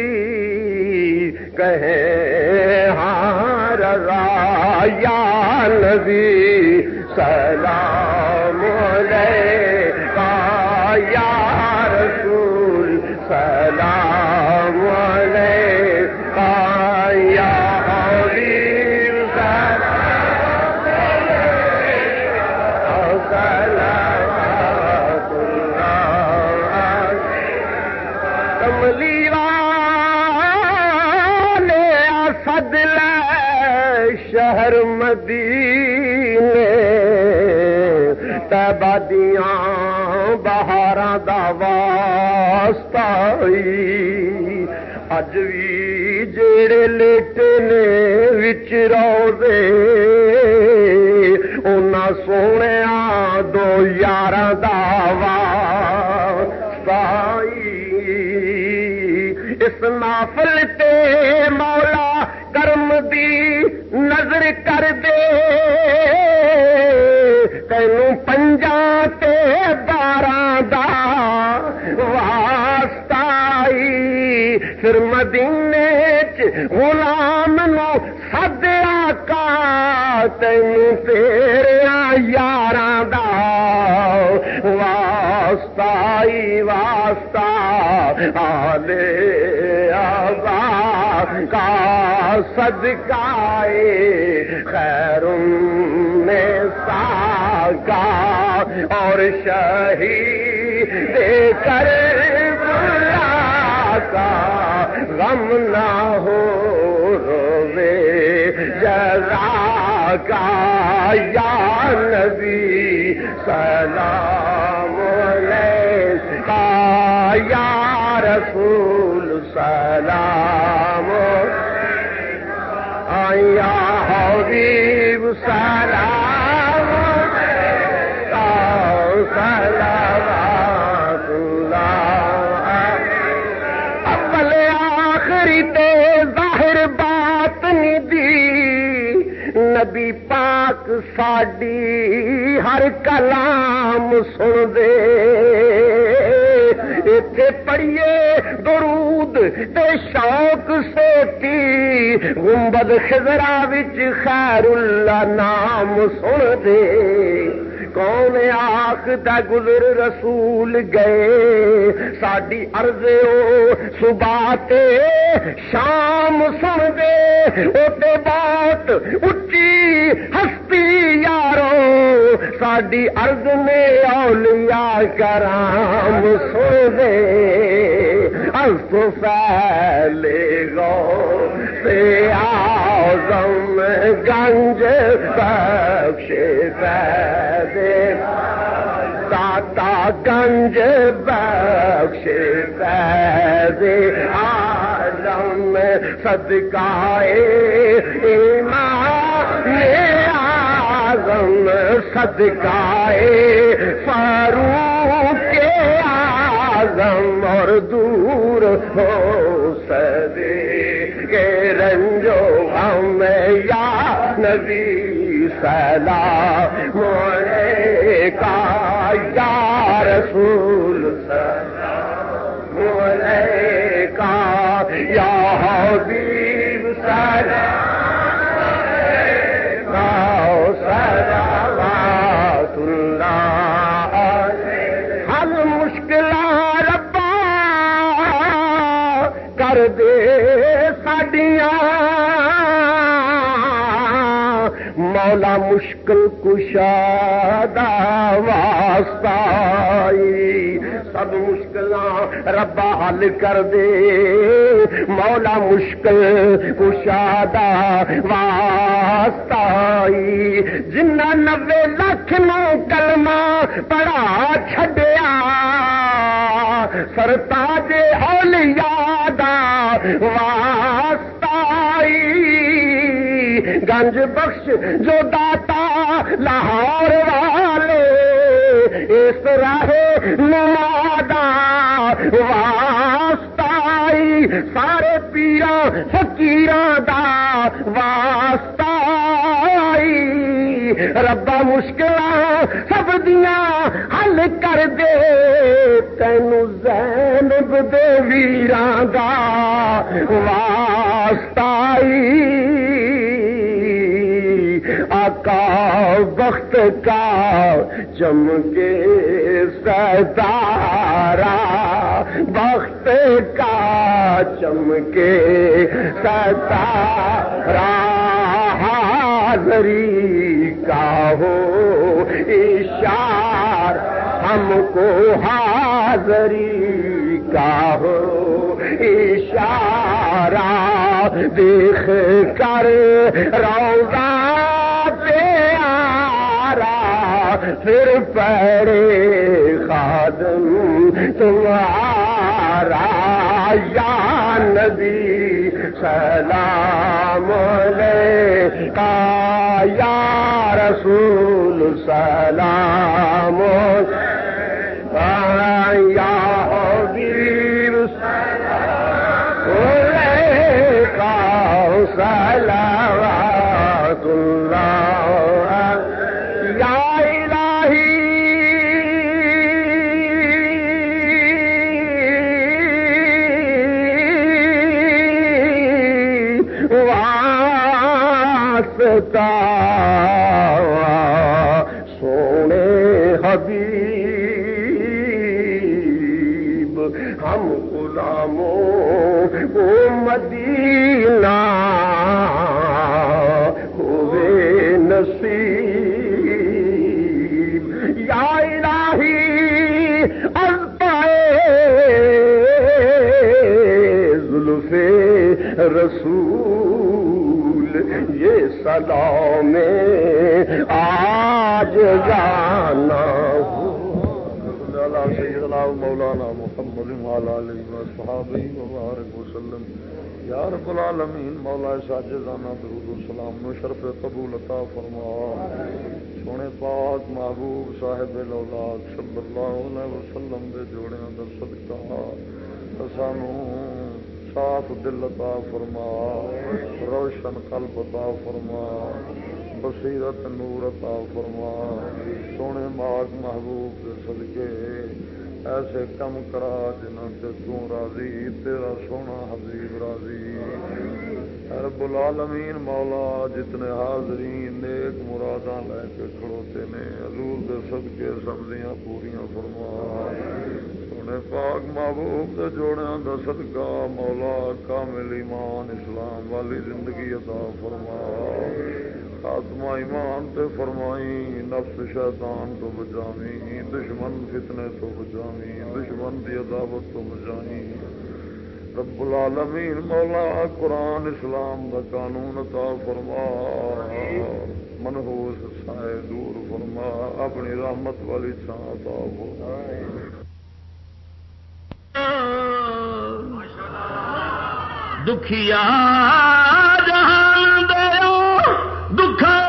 کہے ہاں۔ ذرا یا نبی سلام علیکہ یا تبادیاں بہاراں دا واسطہ اج بھی جڑے لیٹے نے وچ روزے اونا سونے دو یار دا واسطہ اس نافل تے مولا کرم دی نظر کر دے تینوں پنجا تے بارہ دا واسطہ پھر مدینے چ غلام نو سد آقا تینوں تیرے یاراں دا واسطہ آئی، واسطہ آلے آبا کا صدقائے خیر میں ساگا اور شہید دے کر بلا کا غم نہ ہو روے جزا کا، یا نبی، سلام علیکہ، یا رسول، سلام یا حبیب، سلام نبی پاک ساڈی ہر کلام سن دے۔ اتے پڑھیے درود دے شوق سوٹی گنبد خزرا وچ خیر اللہ نام سن دے۔ کون آخ گزر رسول گئے؟ ساڈی عرض او صبح تے شام سن دے او بات اچھی ہستی یارو، ساڈی عرض نے اولیاء کرام سن دے از تو پھیلے گو سے آزم گنج بخش پیدے داتا گنج بخش پیدے آزم صدقائے ایمان آزم صدقائے فاروق کے آزم اور دور ہو سدے کے رنجو ہم یا نبی سلام مونے کا یا رسول۔ سلام کا یا حبیب سلام کر دے ساڈیاں۔ مولا مشکل کشاد واسطہ سب مشکل ربا حل کر دے۔ مولا مشکل کشاد واسطہ جنا نبے لکھ نو کلمہ پڑھا چھڈیا، سرتاج اولیاء دا واسطہ گنج بخش جو داتا لاہور والے۔ اس راہ نمادا واسطہ سارے پیرا فکیر دا واسطہ ربا مشکل سب دیا حل کر دے۔ تین زینب دے ویران دا واسطہ آقا وقت کا چمکے ستارا وقت کا چمکے ستارا حاضری کا ہو اشار، ہم کو حاضری کا ہو اشارہ، دیکھ کر روزہ پھر پڑے خادم، تمہارا یا نبی، سلام لے کا یا رسول، سلام یا حبیب، سلام کا سلامات سونے حبیب ہم غلاموں کو مدینہ ہوئے نصیب۔ یا الہی زلف رسول یہ سلام آج جانا سیدنا مولانا محمد صحابی مبارک وسلم۔ یا رب العالمین، مولا ساجدانہ درود السلام نو شرف قبول عطا فرما۔ سونے پاک محبوب صاحب الاولاد صلی اللہ علیہ وسلم دے جوڑیاں در صدقہ۔ سانو صاف دل عطا فرما، روشن قلب عطا فرما، بصیرت نور عطا فرما، سونے ماغ محبوب صدقے، ایسے کم کرا جنہوں سے تو راضی، تیرا سونا حبیب راضی۔ رب العالمین، مولا جتنے حاضرین، نیک مراداں لے کے کھڑوتے نے، حضور دے صدقے سبزیاں پوریاں فرما۔ سونے پاک محبوب دے جوڑیاں دا صدقہ مولا کامل ایمان اسلام والی زندگی عطا فرما خاتمہ ایمان تے فرمائی نفس شیطان تو بچاوی دشمن فتنے تو بچاوی دشمن دی عداوت تو بچائی رب العالمین مولا قرآن اسلام دا قانون عطا فرما منحوس سائے دور فرما اپنی رحمت والی چھان عطا فرما دکھیا جہان دکھا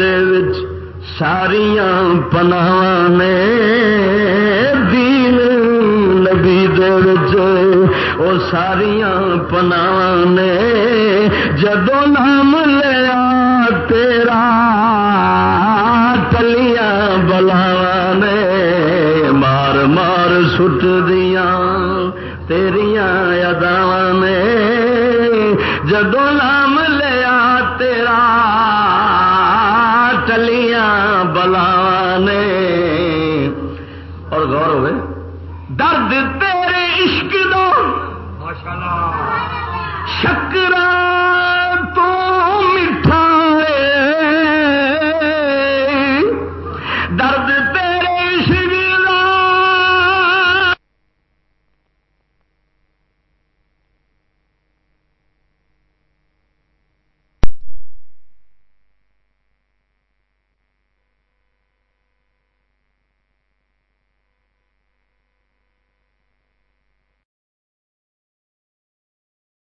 وچ ساریاں پناہ نے دین نبی دے وچ۔ او ساریاں پناہ نے جدو نام لیا تیرا تلیاں بلاوا نے مار مار سٹ دیا